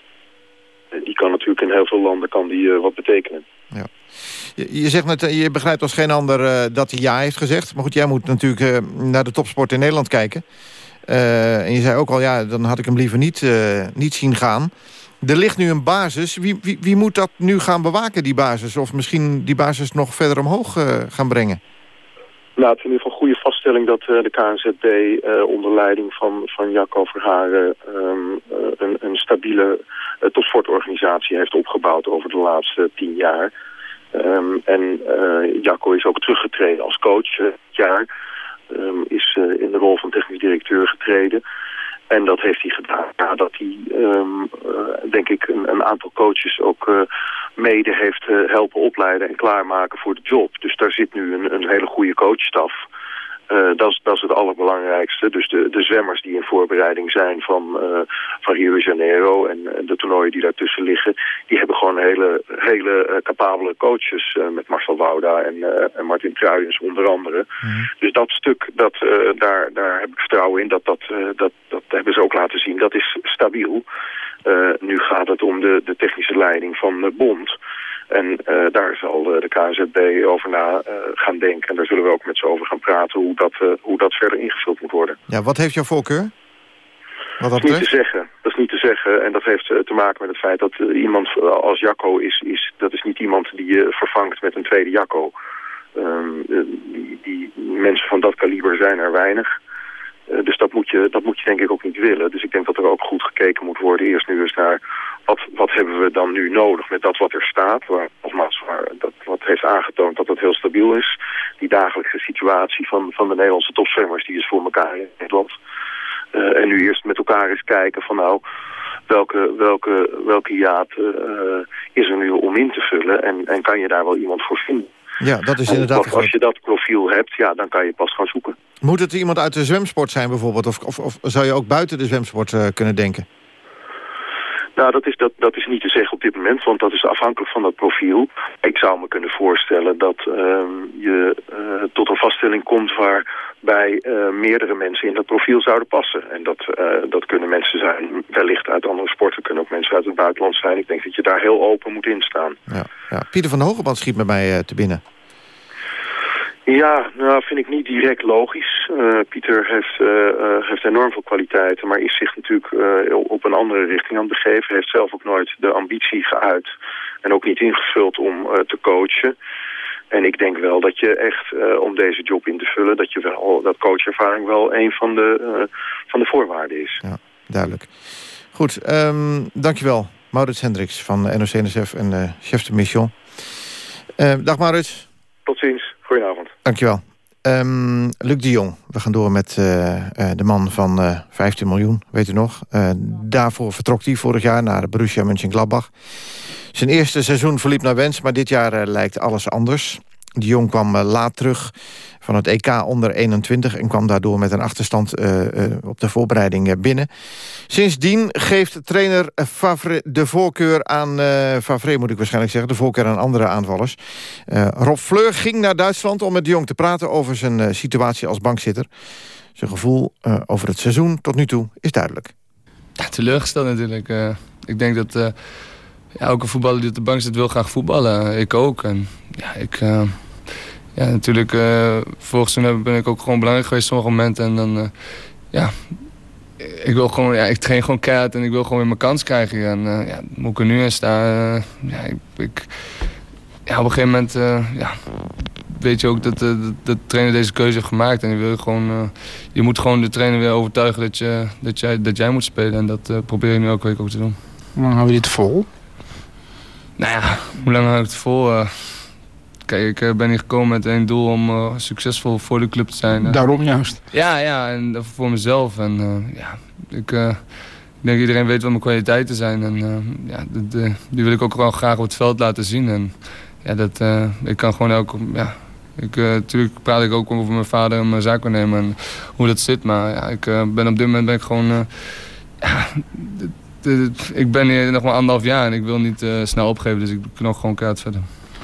die kan natuurlijk in heel veel landen kan die, wat betekenen. Ja. Je, je, zegt net, je begrijpt als geen ander dat hij ja heeft gezegd. Maar goed, jij moet natuurlijk naar de topsport in Nederland kijken. en je zei ook al, ja, dan had ik hem liever niet, niet zien gaan. Er ligt nu een basis. Wie, wie, wie, moet dat nu gaan bewaken, die basis? Of misschien die basis nog verder omhoog uh, gaan brengen? Nou, het is in ieder geval een goede vaststelling dat uh, de KNZB eh, onder leiding van, van Jacco Verharen um, een, een, stabiele topsportorganisatie heeft opgebouwd over de laatste tien jaar. Um, en Jacco is ook teruggetreden als coach dit jaar. Um, is in de rol van technisch directeur getreden. En dat heeft hij gedaan nadat hij, um, denk ik, een, aantal coaches ook uh, mede heeft uh, helpen opleiden en klaarmaken voor de job. Dus daar zit nu een, een hele goede coachstaf. Uh, dat, is, dat is het allerbelangrijkste. Dus de, de zwemmers die in voorbereiding zijn van, uh, van Rio de Janeiro en, de toernooien die daartussen liggen, die hebben gewoon hele, hele uh, capabele coaches met Marcel Wouda en, en Martin Truijens onder andere. Mm. Dus dat stuk, dat, daar, daar heb ik vertrouwen in, dat, dat, dat, dat hebben ze ook laten zien, dat is stabiel. nu gaat het om de, de technische leiding van de bond. En uh, daar zal de KNZB over na uh, gaan denken. En daar zullen we ook met ze over gaan praten hoe dat, hoe dat verder ingevuld moet worden. Ja, wat heeft jouw voorkeur? Wat dat is niet te zeggen. Dat is niet te zeggen. En dat heeft te maken met het feit dat iemand als Jacco is, is... Dat is niet iemand die je vervangt met een tweede Jacco. Um, die, die mensen van dat kaliber zijn er weinig. Uh, dus dat moet, je, dat moet je denk ik ook niet willen. Dus ik denk dat er ook goed gekeken moet worden. Eerst nu eens naar wat, wat hebben we dan nu nodig met dat wat er staat. Waar, nogmaals, waar, dat, wat heeft aangetoond dat het heel stabiel is. Die dagelijkse situatie van, van de Nederlandse topzwemmers die is voor elkaar in Nederland. Uh, en nu eerst met elkaar eens kijken van nou, welke, welke, welke jaad uh, is er nu om in te vullen. En, en kan je daar wel iemand voor vinden. Ja, dat is inderdaad... Als je dat profiel hebt, ja, dan kan je pas gaan zoeken. Moet het iemand uit de zwemsport zijn bijvoorbeeld? Of, of, of zou je ook buiten de zwemsport uh, kunnen denken? Nou, dat is, dat, dat is niet te zeggen op dit moment, want dat is afhankelijk van dat profiel. Ik zou me kunnen voorstellen dat uh, je uh, tot een vaststelling komt waarbij uh, meerdere mensen in dat profiel zouden passen. En dat, dat kunnen mensen zijn, wellicht uit andere sporten, kunnen ook mensen uit het buitenland zijn. Ik denk dat je daar heel open moet in staan. Ja, ja. Pieter van Hogeband schiet met mij te binnen. Ja, nou vind ik niet direct logisch. Uh, Pieter heeft, uh, uh, heeft enorm veel kwaliteiten, maar is zich natuurlijk op een andere richting aan het begeven. Heeft zelf ook nooit de ambitie geuit en ook niet ingevuld om te coachen. En ik denk wel dat je echt, om deze job in te vullen, dat je wel dat coachervaring wel een van de, van de voorwaarden is. Ja, duidelijk. Goed, um, dankjewel. Maurits Hendricks van NOC-NSF en chef de mission. dag Maurits. Tot ziens. Goedenavond. Dankjewel. Um, Luc de Jong, we gaan door met uh, uh, de man van uh, 15 miljoen, weet u nog. Daarvoor vertrok hij vorig jaar naar Borussia Mönchengladbach. Zijn eerste seizoen verliep naar wens, maar dit jaar lijkt alles anders. De Jong kwam eh, laat terug van het EK onder 21... en kwam daardoor met een achterstand uh, uh, op de voorbereiding binnen. Sindsdien geeft trainer Favre de voorkeur aan... Uh, Favre moet ik waarschijnlijk zeggen, de voorkeur aan andere aanvallers. Rob Fleur ging naar Duitsland om met de Jong te praten... over zijn situatie als bankzitter. Zijn gevoel over het seizoen tot nu toe is duidelijk. Ja, teleurgesteld natuurlijk. ik denk dat ja, elke voetballer die op de bank zit wil graag voetballen. Ik ook. En, ja, ik ja, natuurlijk, uh, vorig seizoen ben ik ook gewoon belangrijk geweest op sommige momenten. En dan, uh, ja, ik wil gewoon, ja, ik train gewoon keihard en ik wil gewoon weer mijn kans krijgen. En uh, ja, moet ik er nu in staan? ja, ik, ik, ja, op een gegeven moment ja, weet je ook dat, de, de trainer deze keuze heeft gemaakt. En je, wil gewoon, je moet gewoon de trainer weer overtuigen dat, je, dat, jij, dat jij moet spelen. En dat probeer je nu elke week ook te doen. Hoe lang hou je dit vol? Nou ja, hoe lang hou ik het vol? Kijk, ik ben hier gekomen met één doel om succesvol voor de club te zijn. Daarom juist? Ja, ja en voor mezelf. En ja, ik ik denk iedereen weet wat mijn kwaliteiten zijn. En uh, ja, de, die wil ik ook wel graag op het veld laten zien. En ja, dat, uh, ik kan gewoon ook... Ja, ik, uh, natuurlijk praat ik ook over mijn vader en mijn zaakwaarnemer en hoe dat zit. Maar ja, ik ben op dit moment ben ik gewoon... ja, ik ben hier nog maar anderhalf jaar en ik wil niet snel opgeven. Dus ik knok gewoon kaart verder.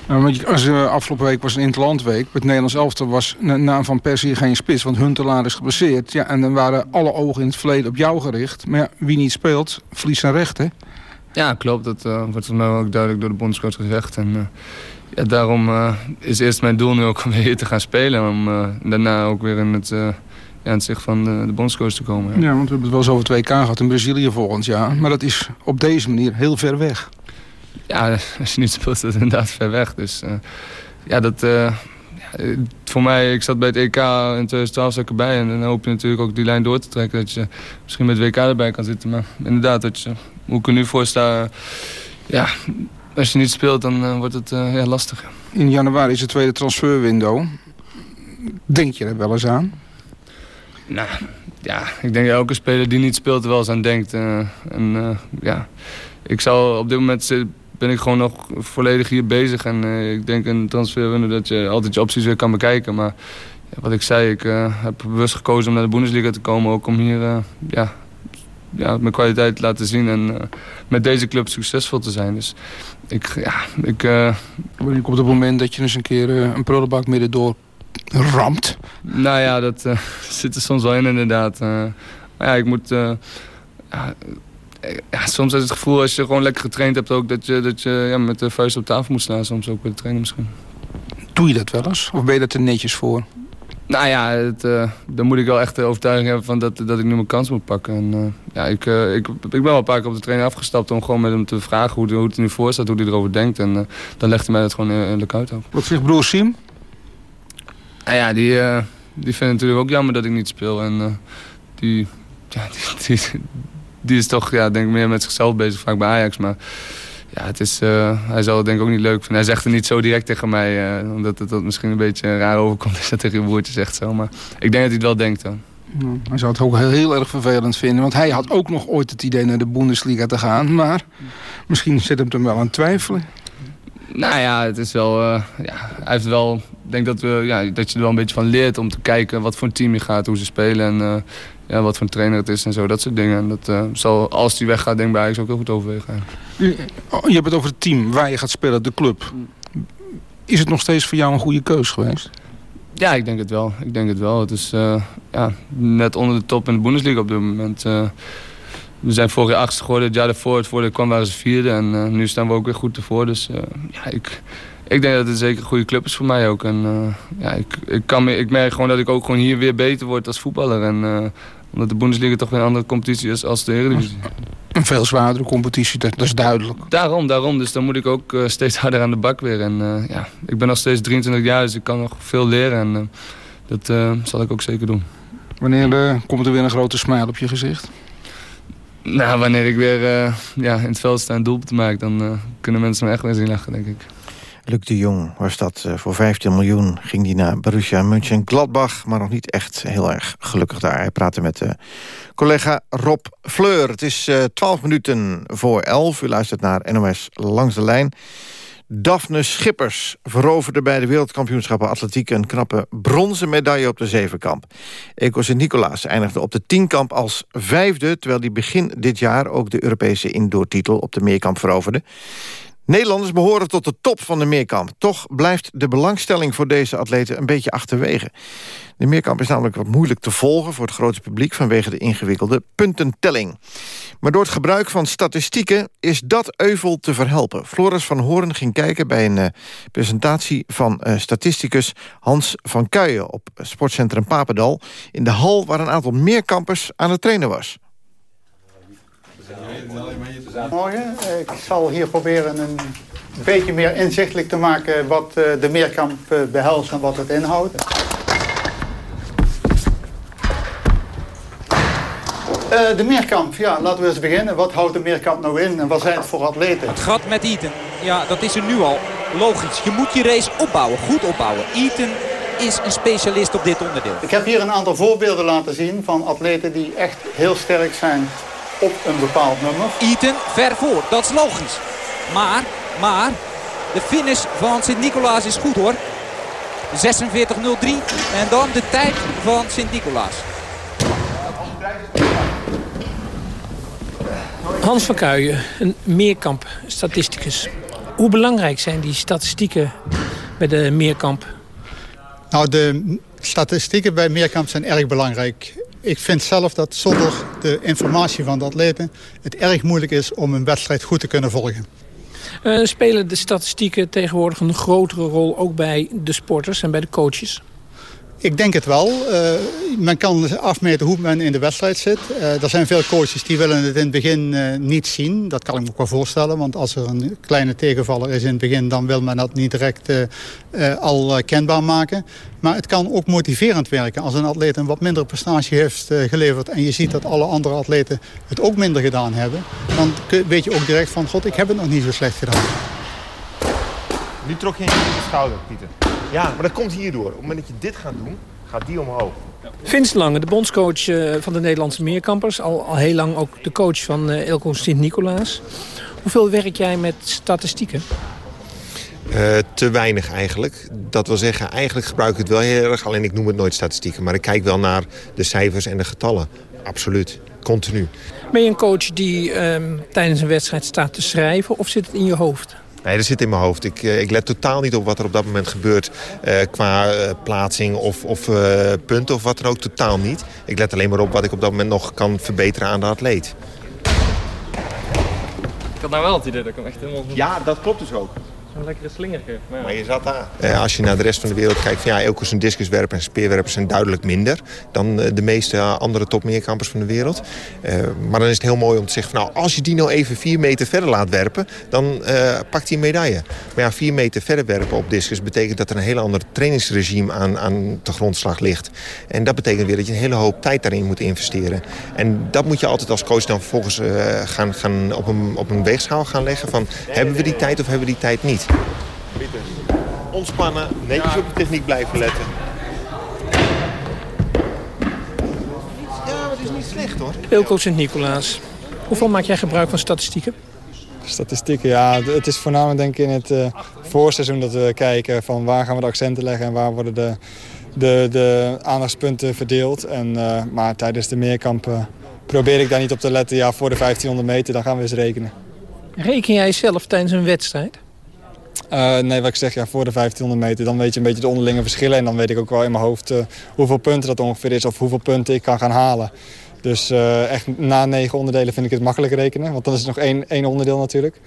Nou, als, uh, afgelopen week was een interlandweek. Het Nederlands elftal was naam van Persie geen spits. Want Huntelaar is geblesseerd. Ja, en dan waren alle ogen in het verleden op jou gericht. Maar ja, wie niet speelt, verliest zijn recht, hè? Ja, klopt. Dat uh, wordt voor mij ook duidelijk door de bondscoach gezegd. En uh, ja, daarom is eerst mijn doel nu ook [laughs] om weer te gaan spelen. Om daarna ook weer in het, ja, in het zicht van de, de bondscoach te komen. Ja. ja. want we hebben het wel eens over 2K gehad in Brazilië volgend jaar. Maar dat is op deze manier heel ver weg. Ja, [laughs] als je niet speelt, is dat inderdaad ver weg. Dus uh, ja, dat... Uh, voor mij, ik zat bij het EK in 2012 zat ik erbij. En dan hoop je natuurlijk ook die lijn door te trekken. Dat je misschien met het WK erbij kan zitten. Maar inderdaad, dat je, hoe ik er nu voor sta... Ja, als je niet speelt, dan uh, wordt het ja, lastig. In januari is het tweede transferwindow. Denk je er wel eens aan? Nou, ja, ik denk elke speler die niet speelt er wel eens aan denkt. en ja, ik zou op dit moment ben ik gewoon nog volledig hier bezig. En uh, ik denk een transferwindow dat je altijd je opties weer kan bekijken. Maar ja, wat ik zei, ik uh, heb bewust gekozen om naar de Bundesliga te komen. Ook om hier uh, ja, ja, mijn kwaliteit te laten zien. En met deze club succesvol te zijn. Dus ik, ja, ik... Wanneer komt het moment dat je eens een keer een prullenbak midden door ramt? Nou ja, dat [laughs] zit er soms wel in inderdaad. maar ja, ik moet... Ja, ja, soms is het gevoel als je gewoon lekker getraind hebt ook... dat je, dat je ja, met de vuist op tafel moet staan. Soms ook bij de trainer misschien. Doe je dat wel eens? Of ben je dat er netjes voor? Nou ja, het, uh, dan moet ik wel echt de overtuiging hebben van dat, dat ik nu mijn kans moet pakken. En, uh, ja, ik, uh, ik, ik ben wel een paar keer op de trainer afgestapt om gewoon met hem te vragen hoe, hoe het er nu voor staat, hoe hij erover denkt. En dan legt hij mij dat gewoon eerlijk uit ook. Wat zegt broer Siem? Nou ja, die, die vindt natuurlijk ook jammer dat ik niet speel. En die, ja, [laughs] die, die, die is toch ja, denk ik meer met zichzelf bezig, vaak bij Ajax. Maar ja, het is, uh, hij zal het denk ik ook niet leuk vinden. Hij zegt het niet zo direct tegen mij, uh, omdat het dat misschien een beetje raar overkomt [laughs] als dat tegen je broertje zegt zo. Maar ik denk dat hij het wel denkt dan. hij zou het ook heel, heel, erg vervelend vinden. Want hij had ook nog ooit het idee naar de Bundesliga te gaan. Maar misschien zit hem hem wel aan twijfelen. Nou ja, het is wel... Uh, ja, hij heeft wel... Ik denk dat, we, ja, dat je er wel een beetje van leert om te kijken wat voor een team je gaat, hoe ze spelen. En ja, wat voor een trainer het is en zo, dat soort dingen. En dat uh, zal, als die weggaat, denk ik bij ook heel goed overwegen. Oh, je hebt het over het team waar je gaat spelen, de club. Is het nog steeds voor jou een goede keus geweest? Ja, ik denk het wel. Ik denk het wel. Het is uh, ja, net onder de top in de Bundesliga op dit moment. Uh, we zijn vorig jaar achtste geworden. Het jaar daarvoor, het voordeel kwam waren ze vierde. En nu staan we ook weer goed ervoor. Dus ja, ik, ik denk dat het zeker een goede club is voor mij ook. En ja, ik, ik, kan, ik merk gewoon dat ik ook gewoon hier weer beter word als voetballer. En omdat de Bundesliga toch weer een andere competitie is als de Eredivisie. Een veel zwaardere competitie, dat, is duidelijk. Daarom, daarom. Dus dan moet ik ook uh, steeds harder aan de bak weer. En uh, ja, ik ben nog steeds 23 jaar, dus ik kan nog veel leren. En uh, dat zal ik ook zeker doen. Wanneer komt er weer een grote smile op je gezicht? Nou, wanneer ik weer ja, in het veld sta en doel te maken... dan kunnen mensen me echt weer zien lachen, denk ik. Luc de Jong was dat. Eh, voor 15 miljoen ging hij naar Borussia Mönchengladbach... maar nog niet echt heel erg gelukkig daar. Hij praatte met uh, collega Rob Fleur. Het is uh, eh, 12 minuten voor 11. U luistert naar NOS Langs de Lijn. Daphne Schippers veroverde bij de wereldkampioenschappen atletiek... een knappe bronzen medaille op de zevenkamp. Eco Sint-Nicolaas eindigde op de tienkamp als vijfde... terwijl hij begin dit jaar ook de Europese indoortitel op de meerkamp veroverde. Nederlanders behoren tot de top van de meerkamp. Toch blijft de belangstelling voor deze atleten een beetje achterwege. De meerkamp is namelijk wat moeilijk te volgen voor het grote publiek... vanwege de ingewikkelde puntentelling. Maar door het gebruik van statistieken is dat euvel te verhelpen. Floris van Hoorn ging kijken bij een uh, presentatie van uh, statisticus Hans van Kuijen... op sportcentrum Papendal, in de hal waar een aantal meerkampers aan het trainen was. Morgen. Ik zal hier proberen een beetje meer inzichtelijk te maken wat de meerkamp behelst en wat het inhoudt. Uh, de meerkamp, ja, laten we eens beginnen. Wat houdt de meerkamp nou in en wat zijn het voor atleten? Het gat met Eaton, ja, dat is er nu al. Logisch, je moet je race opbouwen, goed opbouwen. Eaton is een specialist op dit onderdeel. Ik heb hier een aantal voorbeelden laten zien van atleten die echt heel sterk zijn op een bepaald nummer. Eaton ver voor, dat is logisch. Maar, maar, de finish van Sint-Nicolaas is goed hoor. 46.03 en dan de tijd van Sint-Nicolaas. Hans van Kuijen, een meerkamp statisticus. Hoe belangrijk zijn die statistieken bij de meerkamp? Nou, de statistieken bij meerkamp zijn erg belangrijk. Ik vind zelf dat zonder de informatie van de atleten... het erg moeilijk is om een wedstrijd goed te kunnen volgen. Uh, spelen de statistieken tegenwoordig een grotere rol ook bij de sporters en bij de coaches? Ik denk het wel. Uh, men kan afmeten hoe men in de wedstrijd zit. Uh, er zijn veel coaches die willen het in het begin uh, niet zien. Dat kan ik me ook wel voorstellen. Want als er een kleine tegenvaller is in het begin... dan wil men dat niet direct al kenbaar maken. Maar het kan ook motiverend werken. Als een atleet een wat mindere prestatie heeft geleverd... en je ziet dat alle andere atleten het ook minder gedaan hebben... dan weet je ook direct van... God, ik heb het nog niet zo slecht gedaan. Nu trok je in je schouder, Pieter. Ja, maar dat komt hierdoor. Op het moment dat je dit gaat doen, gaat die omhoog. Vince Lange, de bondscoach eh, van de Nederlandse meerkampers. Al, al heel lang ook de coach van uh, Elko Sint-Nicolaas. Hoeveel werk jij met statistieken? Uh, te weinig eigenlijk. Dat wil zeggen, eigenlijk gebruik ik het wel heel erg. Alleen ik noem het nooit statistieken. Maar ik kijk wel naar de cijfers en de getallen. Absoluut. Continu. Ben je een coach die ehm, tijdens een wedstrijd staat te schrijven of zit het in je hoofd? Nee, dat zit in mijn hoofd. Ik, eh, ik let totaal niet op wat er op dat moment gebeurt uh, qua uh, plaatsing of, of uh, punten of wat dan ook. Totaal niet. Ik let alleen maar op wat ik op dat moment nog kan verbeteren aan de atleet. Ik had nou wel het idee dat ik hem echt helemaal... Ja, dat klopt dus ook een lekkere slinger Maar, ja. maar, je zat daar. Eh, als je naar de rest van de wereld kijkt... Van, ja, Elkos en discuswerpen en speerwerpers zijn duidelijk minder... dan uh, de meeste uh, andere topmeerkampers van de wereld. Uh, maar dan is het heel mooi om te zeggen... Van, nou, als je die nou even vier meter verder laat werpen... dan pakt hij een medaille. Maar ja, vier meter verder werpen op discus... betekent dat er een heel ander trainingsregime aan, aan de grondslag ligt. En dat betekent weer dat je een hele hoop tijd daarin moet investeren. En dat moet je altijd als coach dan vervolgens gaan, gaan op, een, op een weegschaal gaan leggen... van hebben we die tijd of hebben we die tijd niet? Pieter, ontspannen, netjes op je techniek blijven letten. Ja, het is niet slecht hoor. Wilco Sint-Nicolaas. Hoeveel maak jij gebruik van statistieken? Statistieken, ja. Het is voornamelijk denk ik in het uh, voorseizoen dat we kijken van waar gaan we de accenten leggen en waar worden de, de, de aandachtspunten verdeeld. En, uh, maar tijdens de meerkampen probeer ik daar niet op te letten. Ja, voor de 1500 meter, dan gaan we eens rekenen. Reken jij zelf tijdens een wedstrijd? Uh, nee, wat ik zeg, ja, voor de 1500 meter. Dan weet je een beetje de onderlinge verschillen. En dan weet ik ook wel in mijn hoofd uh, hoeveel punten dat ongeveer is. Of hoeveel punten ik kan gaan halen. Dus uh, echt na negen onderdelen vind ik het makkelijk rekenen. Want dan is het nog één, één onderdeel natuurlijk.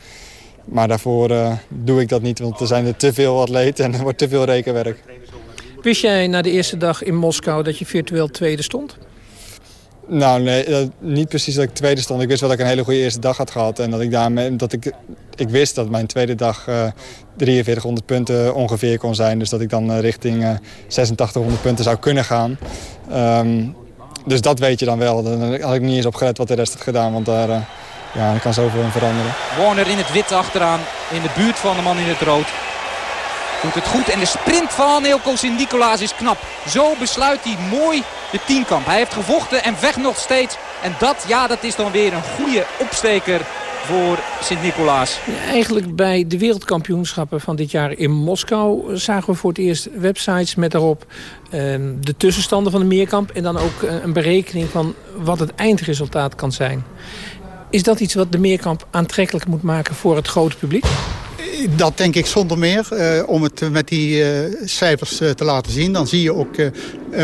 Maar daarvoor doe ik dat niet. Want er zijn er te veel atleten en er wordt te veel rekenwerk. Wist jij na de eerste dag in Moskou dat je virtueel tweede stond? Nou, nee, niet precies dat ik tweede stond. Ik wist wel dat ik een hele goede eerste dag had gehad. En dat ik daarmee, dat ik, ik wist dat mijn tweede dag uh, 4300 punten ongeveer kon zijn. Dus dat ik dan uh, richting uh, 8600 punten zou kunnen gaan. Um, dus dat weet je dan wel. Dan had ik niet eens op gelet wat de rest had gedaan. Want daar ja, er kan zoveel in veranderen. Warner in het wit achteraan. In de buurt van de man in het rood. Doet het goed. En de sprint van Eelco Sint-Nicolaas is knap. Zo besluit hij mooi de tienkamp. Hij heeft gevochten en vecht nog steeds. En dat, ja, dat is dan weer een goede opsteker voor Sint-Nicolaas. Eigenlijk bij de wereldkampioenschappen van dit jaar in Moskou... zagen we voor het eerst websites met daarop uh, de tussenstanden van de meerkamp... en dan ook uh, een berekening van wat het eindresultaat kan zijn. Is dat iets wat de meerkamp aantrekkelijk moet maken voor het grote publiek? Dat denk ik zonder meer. Uh, om het met die uh, cijfers uh, te laten zien. Dan zie je ook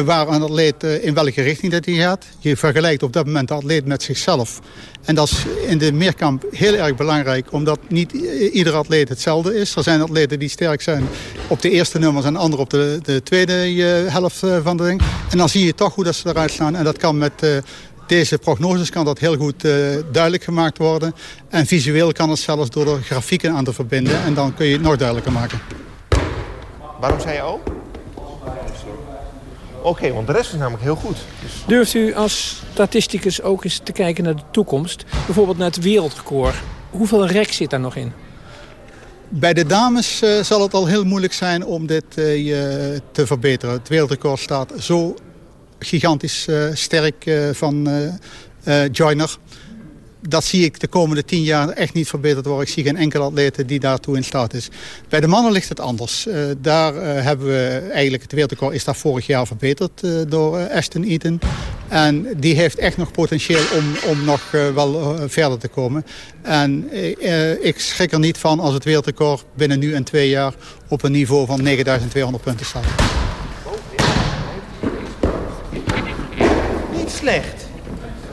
waar een atleet in welke richting dat hij gaat. Je vergelijkt op dat moment de atleet met zichzelf. En dat is in de meerkamp heel erg belangrijk. Omdat niet ieder atleet hetzelfde is. Er zijn atleten die sterk zijn op de eerste nummers en anderen op de, de tweede helft van de ding. En dan zie je toch hoe dat ze eruit staan. En dat kan met deze prognoses kan dat heel goed uh, duidelijk gemaakt worden. En visueel kan het zelfs door er grafieken aan te verbinden. En dan kun je het nog duidelijker maken. Waarom zei je O? Oké, want de rest is namelijk heel goed. Dus... Durft u als statisticus ook eens te kijken naar de toekomst? Bijvoorbeeld naar het wereldrecord. Hoeveel rek zit daar nog in? Bij de dames uh, zal het al heel moeilijk zijn om dit uh, te verbeteren. Het wereldrecord staat zo gigantisch uh, sterk van Joyner dat zie ik de komende tien jaar echt niet verbeterd worden. Ik zie geen enkele atlete die daartoe in staat is. Bij de mannen ligt het anders. Daar hebben we eigenlijk, het wereldrecord is daar vorig jaar verbeterd door Ashton Eaton. En die heeft echt nog potentieel om, om nog wel verder te komen. En ik schrik er niet van als het wereldrecord binnen nu en twee jaar op een niveau van 9200 punten staat. Slecht.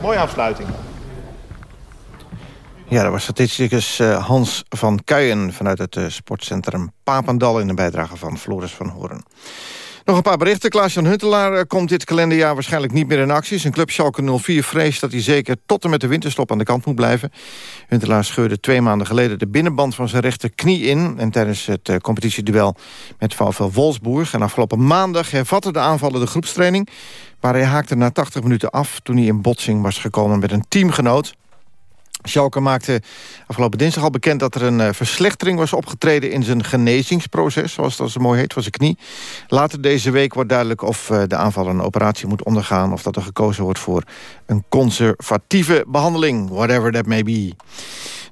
Mooie afsluiting. Ja, dat was statisticus eh, Hans van Kuijen... vanuit het eh, sportcentrum Papendal... in de bijdrage van Floris van Horen. Nog een paar berichten. Klaas-Jan Huntelaar eh, komt dit kalenderjaar waarschijnlijk niet meer in actie. Zijn club Schalke 04 vreest dat hij zeker tot en met de winterstop aan de kant moet blijven. Huntelaar scheurde twee maanden geleden de binnenband van zijn rechterknie in. En tijdens het competitieduel met VfL Wolfsburg. En afgelopen maandag hervatte de aanvallen de groepstraining. Maar hij haakte na 80 minuten af toen hij in botsing was gekomen met een teamgenoot. Schalke maakte afgelopen dinsdag al bekend dat er een uh, verslechtering was opgetreden in zijn genezingsproces, zoals dat zo mooi heet, van zijn knie. Later deze week wordt duidelijk of uh, de aanvaller een operatie moet ondergaan of dat er gekozen wordt voor een conservatieve behandeling, whatever that may be.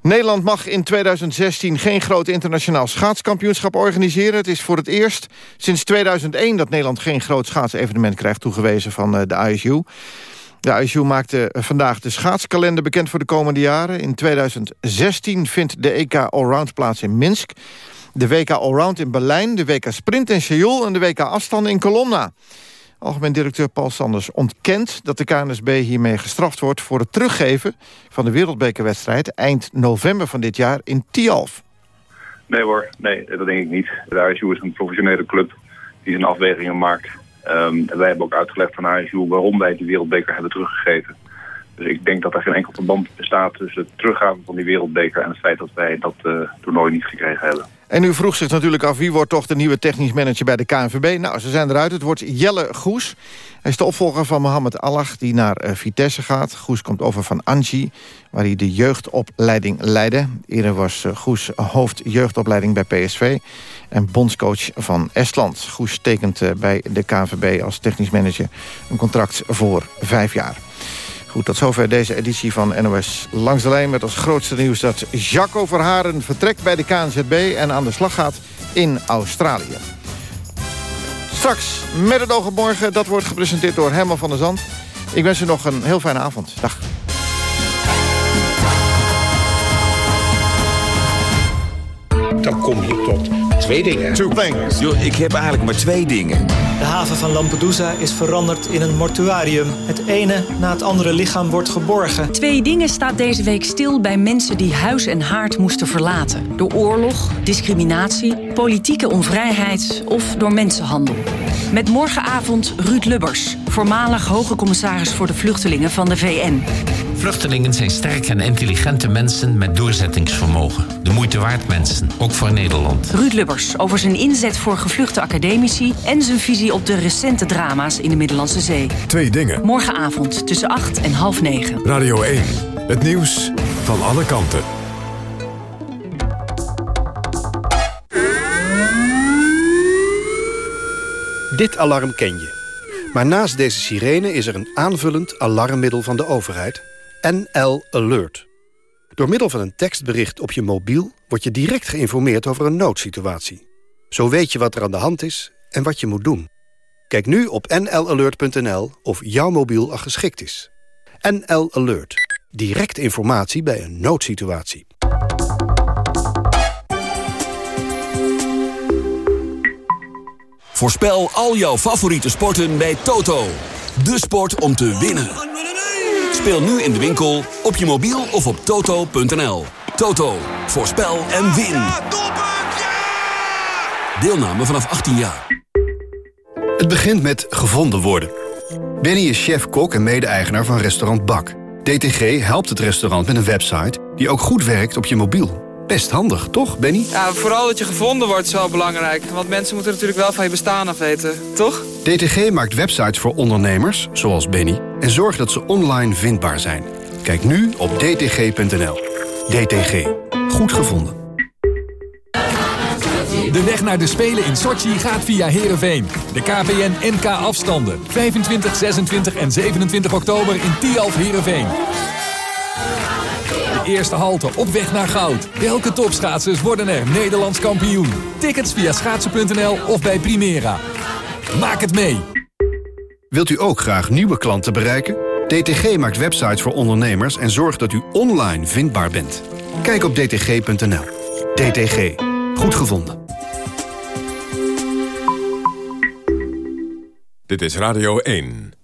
Nederland mag in 2016 geen groot internationaal schaatskampioenschap organiseren. Het is voor het eerst sinds 2001 dat Nederland geen groot schaatsevenement krijgt toegewezen van uh, de ISU. De ISU maakte vandaag de schaatskalender bekend voor de komende jaren. In 2016 vindt de EK Allround plaats in Minsk. De WK Allround in Berlijn, de WK Sprint in Seoul... en de WK Afstand in Colomna. Algemeen directeur Paul Sanders ontkent dat de KNSB hiermee gestraft wordt... voor het teruggeven van de wereldbekerwedstrijd... eind november van dit jaar in Tialf. Nee hoor, nee, dat denk ik niet. De ISU is een professionele club die zijn afwegingen maakt... Um, wij hebben ook uitgelegd van HSU waarom wij die wereldbeker hebben teruggegeven. Dus ik denk dat er geen enkel verband bestaat tussen het teruggaan van die wereldbeker... en het feit dat wij dat uh, toernooi niet gekregen hebben. En u vroeg zich natuurlijk af wie wordt toch de nieuwe technisch manager bij de KNVB. Nou, ze zijn eruit. Het wordt Jelle Goes. Hij is de opvolger van Mohamed Allah die naar uh, Vitesse gaat. Goes komt over van Anji, waar hij de jeugdopleiding leidde. Eerder was uh, Goes hoofd jeugdopleiding bij PSV en bondscoach van Estland. Goes tekent uh, bij de KNVB als technisch manager een contract voor vijf jaar. Goed, tot zover deze editie van NOS Langs de Lijn... met als grootste nieuws dat Jacco Verharen vertrekt bij de KNZB... en aan de slag gaat in Australië. Straks met het oog morgen, dat wordt gepresenteerd door Herman van der Zand. Ik wens u nog een heel fijne avond. Dag. Dan kom je tot twee dingen. Two things. Yo, ik heb eigenlijk maar twee dingen. De haven van Lampedusa is veranderd in een mortuarium. Het ene na het andere lichaam wordt geborgen. Twee dingen staat deze week stil bij mensen die huis en haard moesten verlaten. Door oorlog, discriminatie, politieke onvrijheid of door mensenhandel. Met morgenavond Ruud Lubbers, voormalig hoge commissaris voor de vluchtelingen van de VN. Vluchtelingen zijn sterke en intelligente mensen met doorzettingsvermogen. De moeite waard mensen, ook voor Nederland. Ruud Lubbers over zijn inzet voor gevluchte academici... en zijn visie op de recente drama's in de Middellandse Zee. Twee dingen. Morgenavond tussen 8 en half 9. Radio 1. Het nieuws van alle kanten. Dit alarm ken je. Maar naast deze sirene is er een aanvullend alarmmiddel van de overheid... NL Alert. Door middel van een tekstbericht op je mobiel... word je direct geïnformeerd over een noodsituatie. Zo weet je wat er aan de hand is en wat je moet doen. Kijk nu op nlalert.nl of jouw mobiel al geschikt is. NL Alert. Direct informatie bij een noodsituatie. Voorspel al jouw favoriete sporten bij Toto. De sport om te winnen. Speel nu in de winkel, op je mobiel of op toto.nl. Toto, voorspel en win. Deelname vanaf 18 jaar. Het begint met gevonden worden. Benny is chef-kok en mede-eigenaar van restaurant Bak. DTG helpt het restaurant met een website die ook goed werkt op je mobiel. Best handig, toch, Benny? Ja, vooral dat je gevonden wordt is wel belangrijk. Want mensen moeten natuurlijk wel van je bestaan af weten, toch? DTG maakt websites voor ondernemers, zoals Benny... en zorgt dat ze online vindbaar zijn. Kijk nu op dtg.nl. DTG. Goed gevonden. De weg naar de Spelen in Sochi gaat via Heerenveen. De KPN NK afstanden. 25, 26 en 27 oktober in Tialf Heerenveen. Eerste halte op weg naar goud. Welke topschaatsers worden er Nederlands kampioen? Tickets via schaatsen.nl of bij Primera. Maak het mee! Wilt u ook graag nieuwe klanten bereiken? DTG maakt websites voor ondernemers en zorgt dat u online vindbaar bent. Kijk op dtg.nl. DTG. Goed gevonden. Dit is Radio 1.